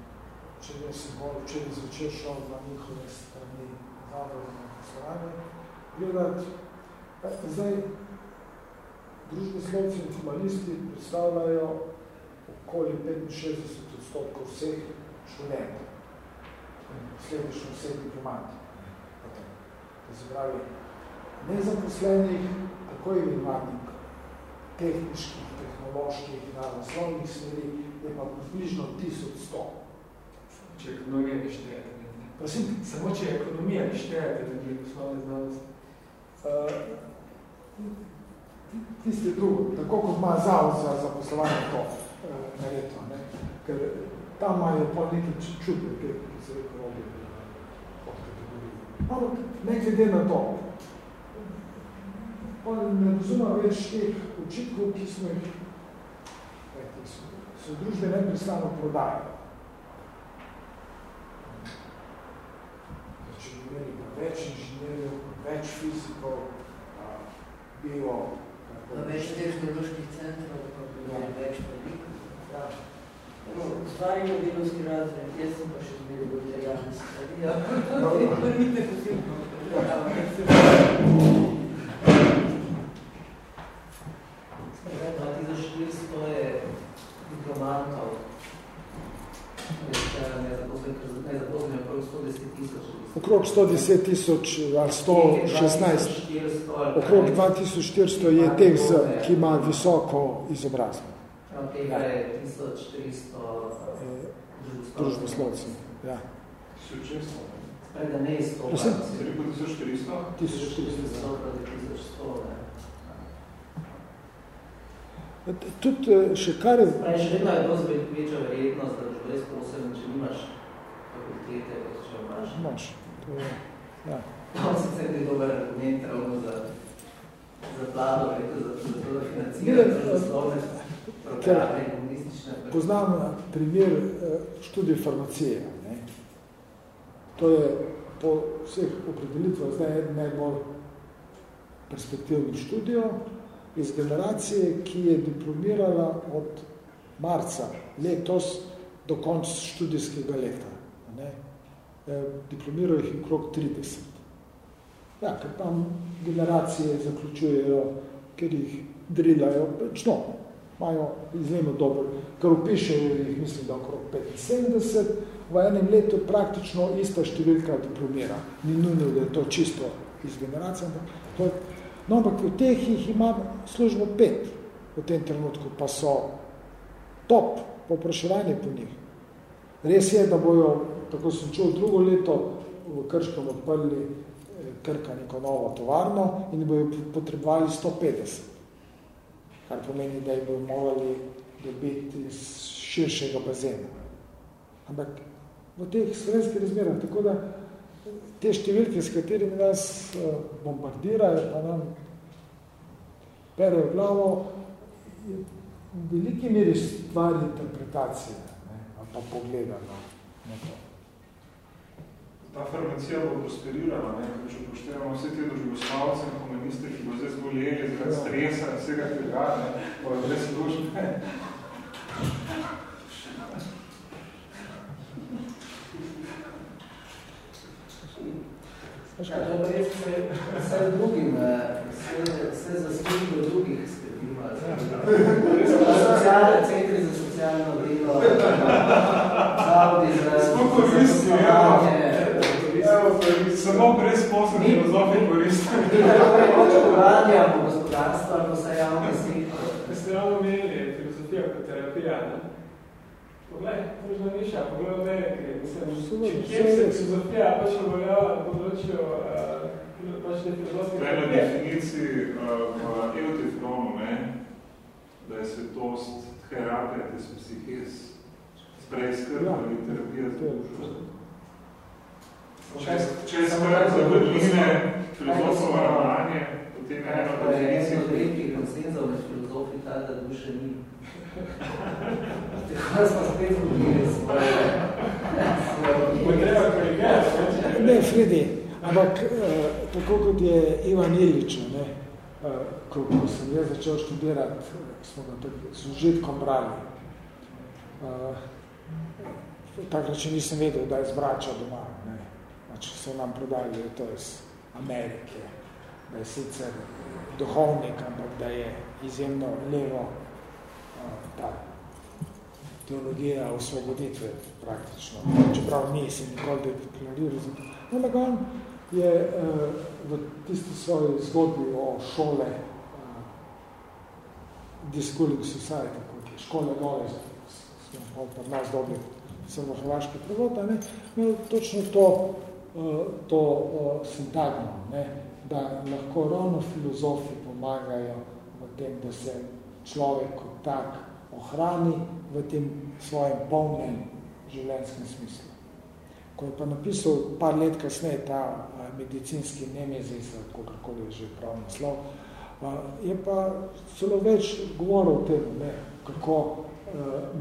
Če ne sem bolj včeraj zvečer šel na njihove strani zavodov na poslovanje, gledati, zdaj družboslovci in humanisti predstavljajo okoli 65 odstotkov vseh študentov. slediš vse diplomati. To se pravi, nezaposlenih, tako je imanik tehničkih, tehnoloških, naravoslovnih smeri, je pa približno 1100. Če ekonomija ne šteje, Prosim? Samo če ekonomija ne šteje, da bi poslovne znanosti. Uh, tisti drugo, tako kot ima zavod za zaposlovanje to uh, naredno, ne? ker tam imajo pa nekaj čudne, ki se rekel robi pod kategorijo. Ampak ne glede na to, pa ne razuma več teh očitkov, ki smo jih so, so družbe nepristano prodajali. Če bi imeli več inženirjev, več fizikov, bio... Da več tehnoloških centrov, pa bi imeli več predikov. Ja. No, stvarimo delovski razred, jaz sem pa še zmeri vegetarijanec. Ja, [laughs] prvi te posilko. Ja, 2400 je diplomantov, Okrog 110 tisoč ali 116, okrog 2400 je teh, ki ima visoko izobrazbo. Tega je 1400 družboslovcev. Ja. 1600? Spreda ne 100. 1400? 1400? 1100. Tudi eh, še kar... Pravi, še vedno je dosti večja verjetnost, da boš res prosim, če nimaš fakultete, kot če imaš. Imaš. To je, ja. To se cedi dober argument ravno za, za vlado, rekel, za, za to, da financira za slovne programe in komunistične. Poznam primer eh, študije farmacije. Ne? To je po vseh opredelitvah zdaj eden najbolj perspektivnih študijo, iz generacije, ki je diplomirala od marca letos do konca študijskega leta. Ne? E, diplomiral jih okrog 30. Ja, ker tam generacije zaključujejo, ker jih drilajo, pač no, imajo izjemno dobro, ker upišejo jih, mislim, da okrog 75, v enem letu praktično ista številka diplomira. Ni nujno, da je to čisto iz generacije, ampak to je No, ampak v teh jih ima službo pet v tem trenutku, pa so top popraševanje po njih. Res je, da bojo, tako sem čul, drugo leto v Krškem odprli eh, Krka neko novo tovarno in bojo potrebovali 150, kar pomeni, da jih bojo morali dobiti iz širšega bazena. Ampak v teh slovenskih razmerah, tako da te številke, s katerimi nas eh, bombardirajo, pa nam perejo glavo, je v veliki meri stvar interpretacije, ne, ali pa pogleda na neko. Ta farmacija bo prosperirala, ne, če poštevamo vse te družboslavce in komuniste, ki bo zdaj zboljeli zaradi stresa in vsega tega, ne, pa brez službe. Ja, to pa res vse drugim, vse za službo drugih skrbima. Socialne centri za socialno delo, zavodi za zaposlovanje. Samo brez posle filozofije koristili. Mi tako rekoč uranjamo gospodarstvo ali vse javne sektor. Ste ravno menili filozofijo kot terapija, ne? Poglej, možno niša, poglej v Ameriki. Mislim, kje se filozofija pač obavljava na področju uh, pač te filozofije? Kaj na definiciji uh, v eutifronu, ne, da je svetost terapija, te so psihiz, sprejskrb ja. ali terapija za dušo. Če je skrb za vrline filozofsko ravnanje, potem je eno definicij. Eno od redkih konsenzov med filozofi ta, da duše ni. Tako smo spet zgodili svoje. Ne, Fredi, ampak eh, tako kot je Ivan Ilič, ne, eh, ko, ko sem jaz začel študirati, smo ga tako s užitkom brali. Eh, takrat še nisem vedel, da je zbrača doma. Ne. Znači, so nam prodali, da je to iz Amerike, da je sicer duhovnik, ampak da je izjemno levo tak. teologija osvoboditve praktično, čeprav ni se nikoli deklariral za to. Ampak on je v tisti svoji zgodbi o šole uh, Discooling Society, kot je škole dole, smo pa nas dobri srbo-hrvaški prevod, ne, imel točno to, uh, to sintagmo, ne, da lahko ravno filozofi pomagajo v tem, da se človek kot tak ohrani v tem svojem polnem življenjskem smislu. Ko je pa napisal par let kasneje ta medicinski nemezis, kakorkoli je že prav naslov, je pa celo več govoril o tem, ne, kako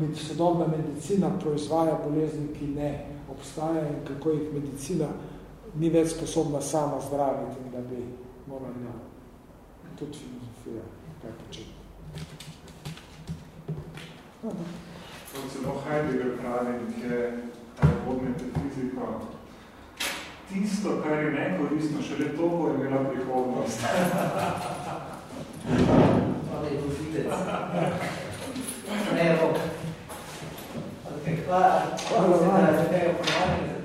med sodobna medicina proizvaja bolezni, ki ne obstaja in kako jih medicina ni več sposobna sama zdraviti in da bi morala tudi filozofija kaj početi. To celo Heidegger pravi, nekje pod metafiziko. Tisto, kar je nekoristno, šele to, ko je imela prihodnost. Hvala [laughs] je božitec. Ne, rok. Okay, hvala. Hvala, hvala.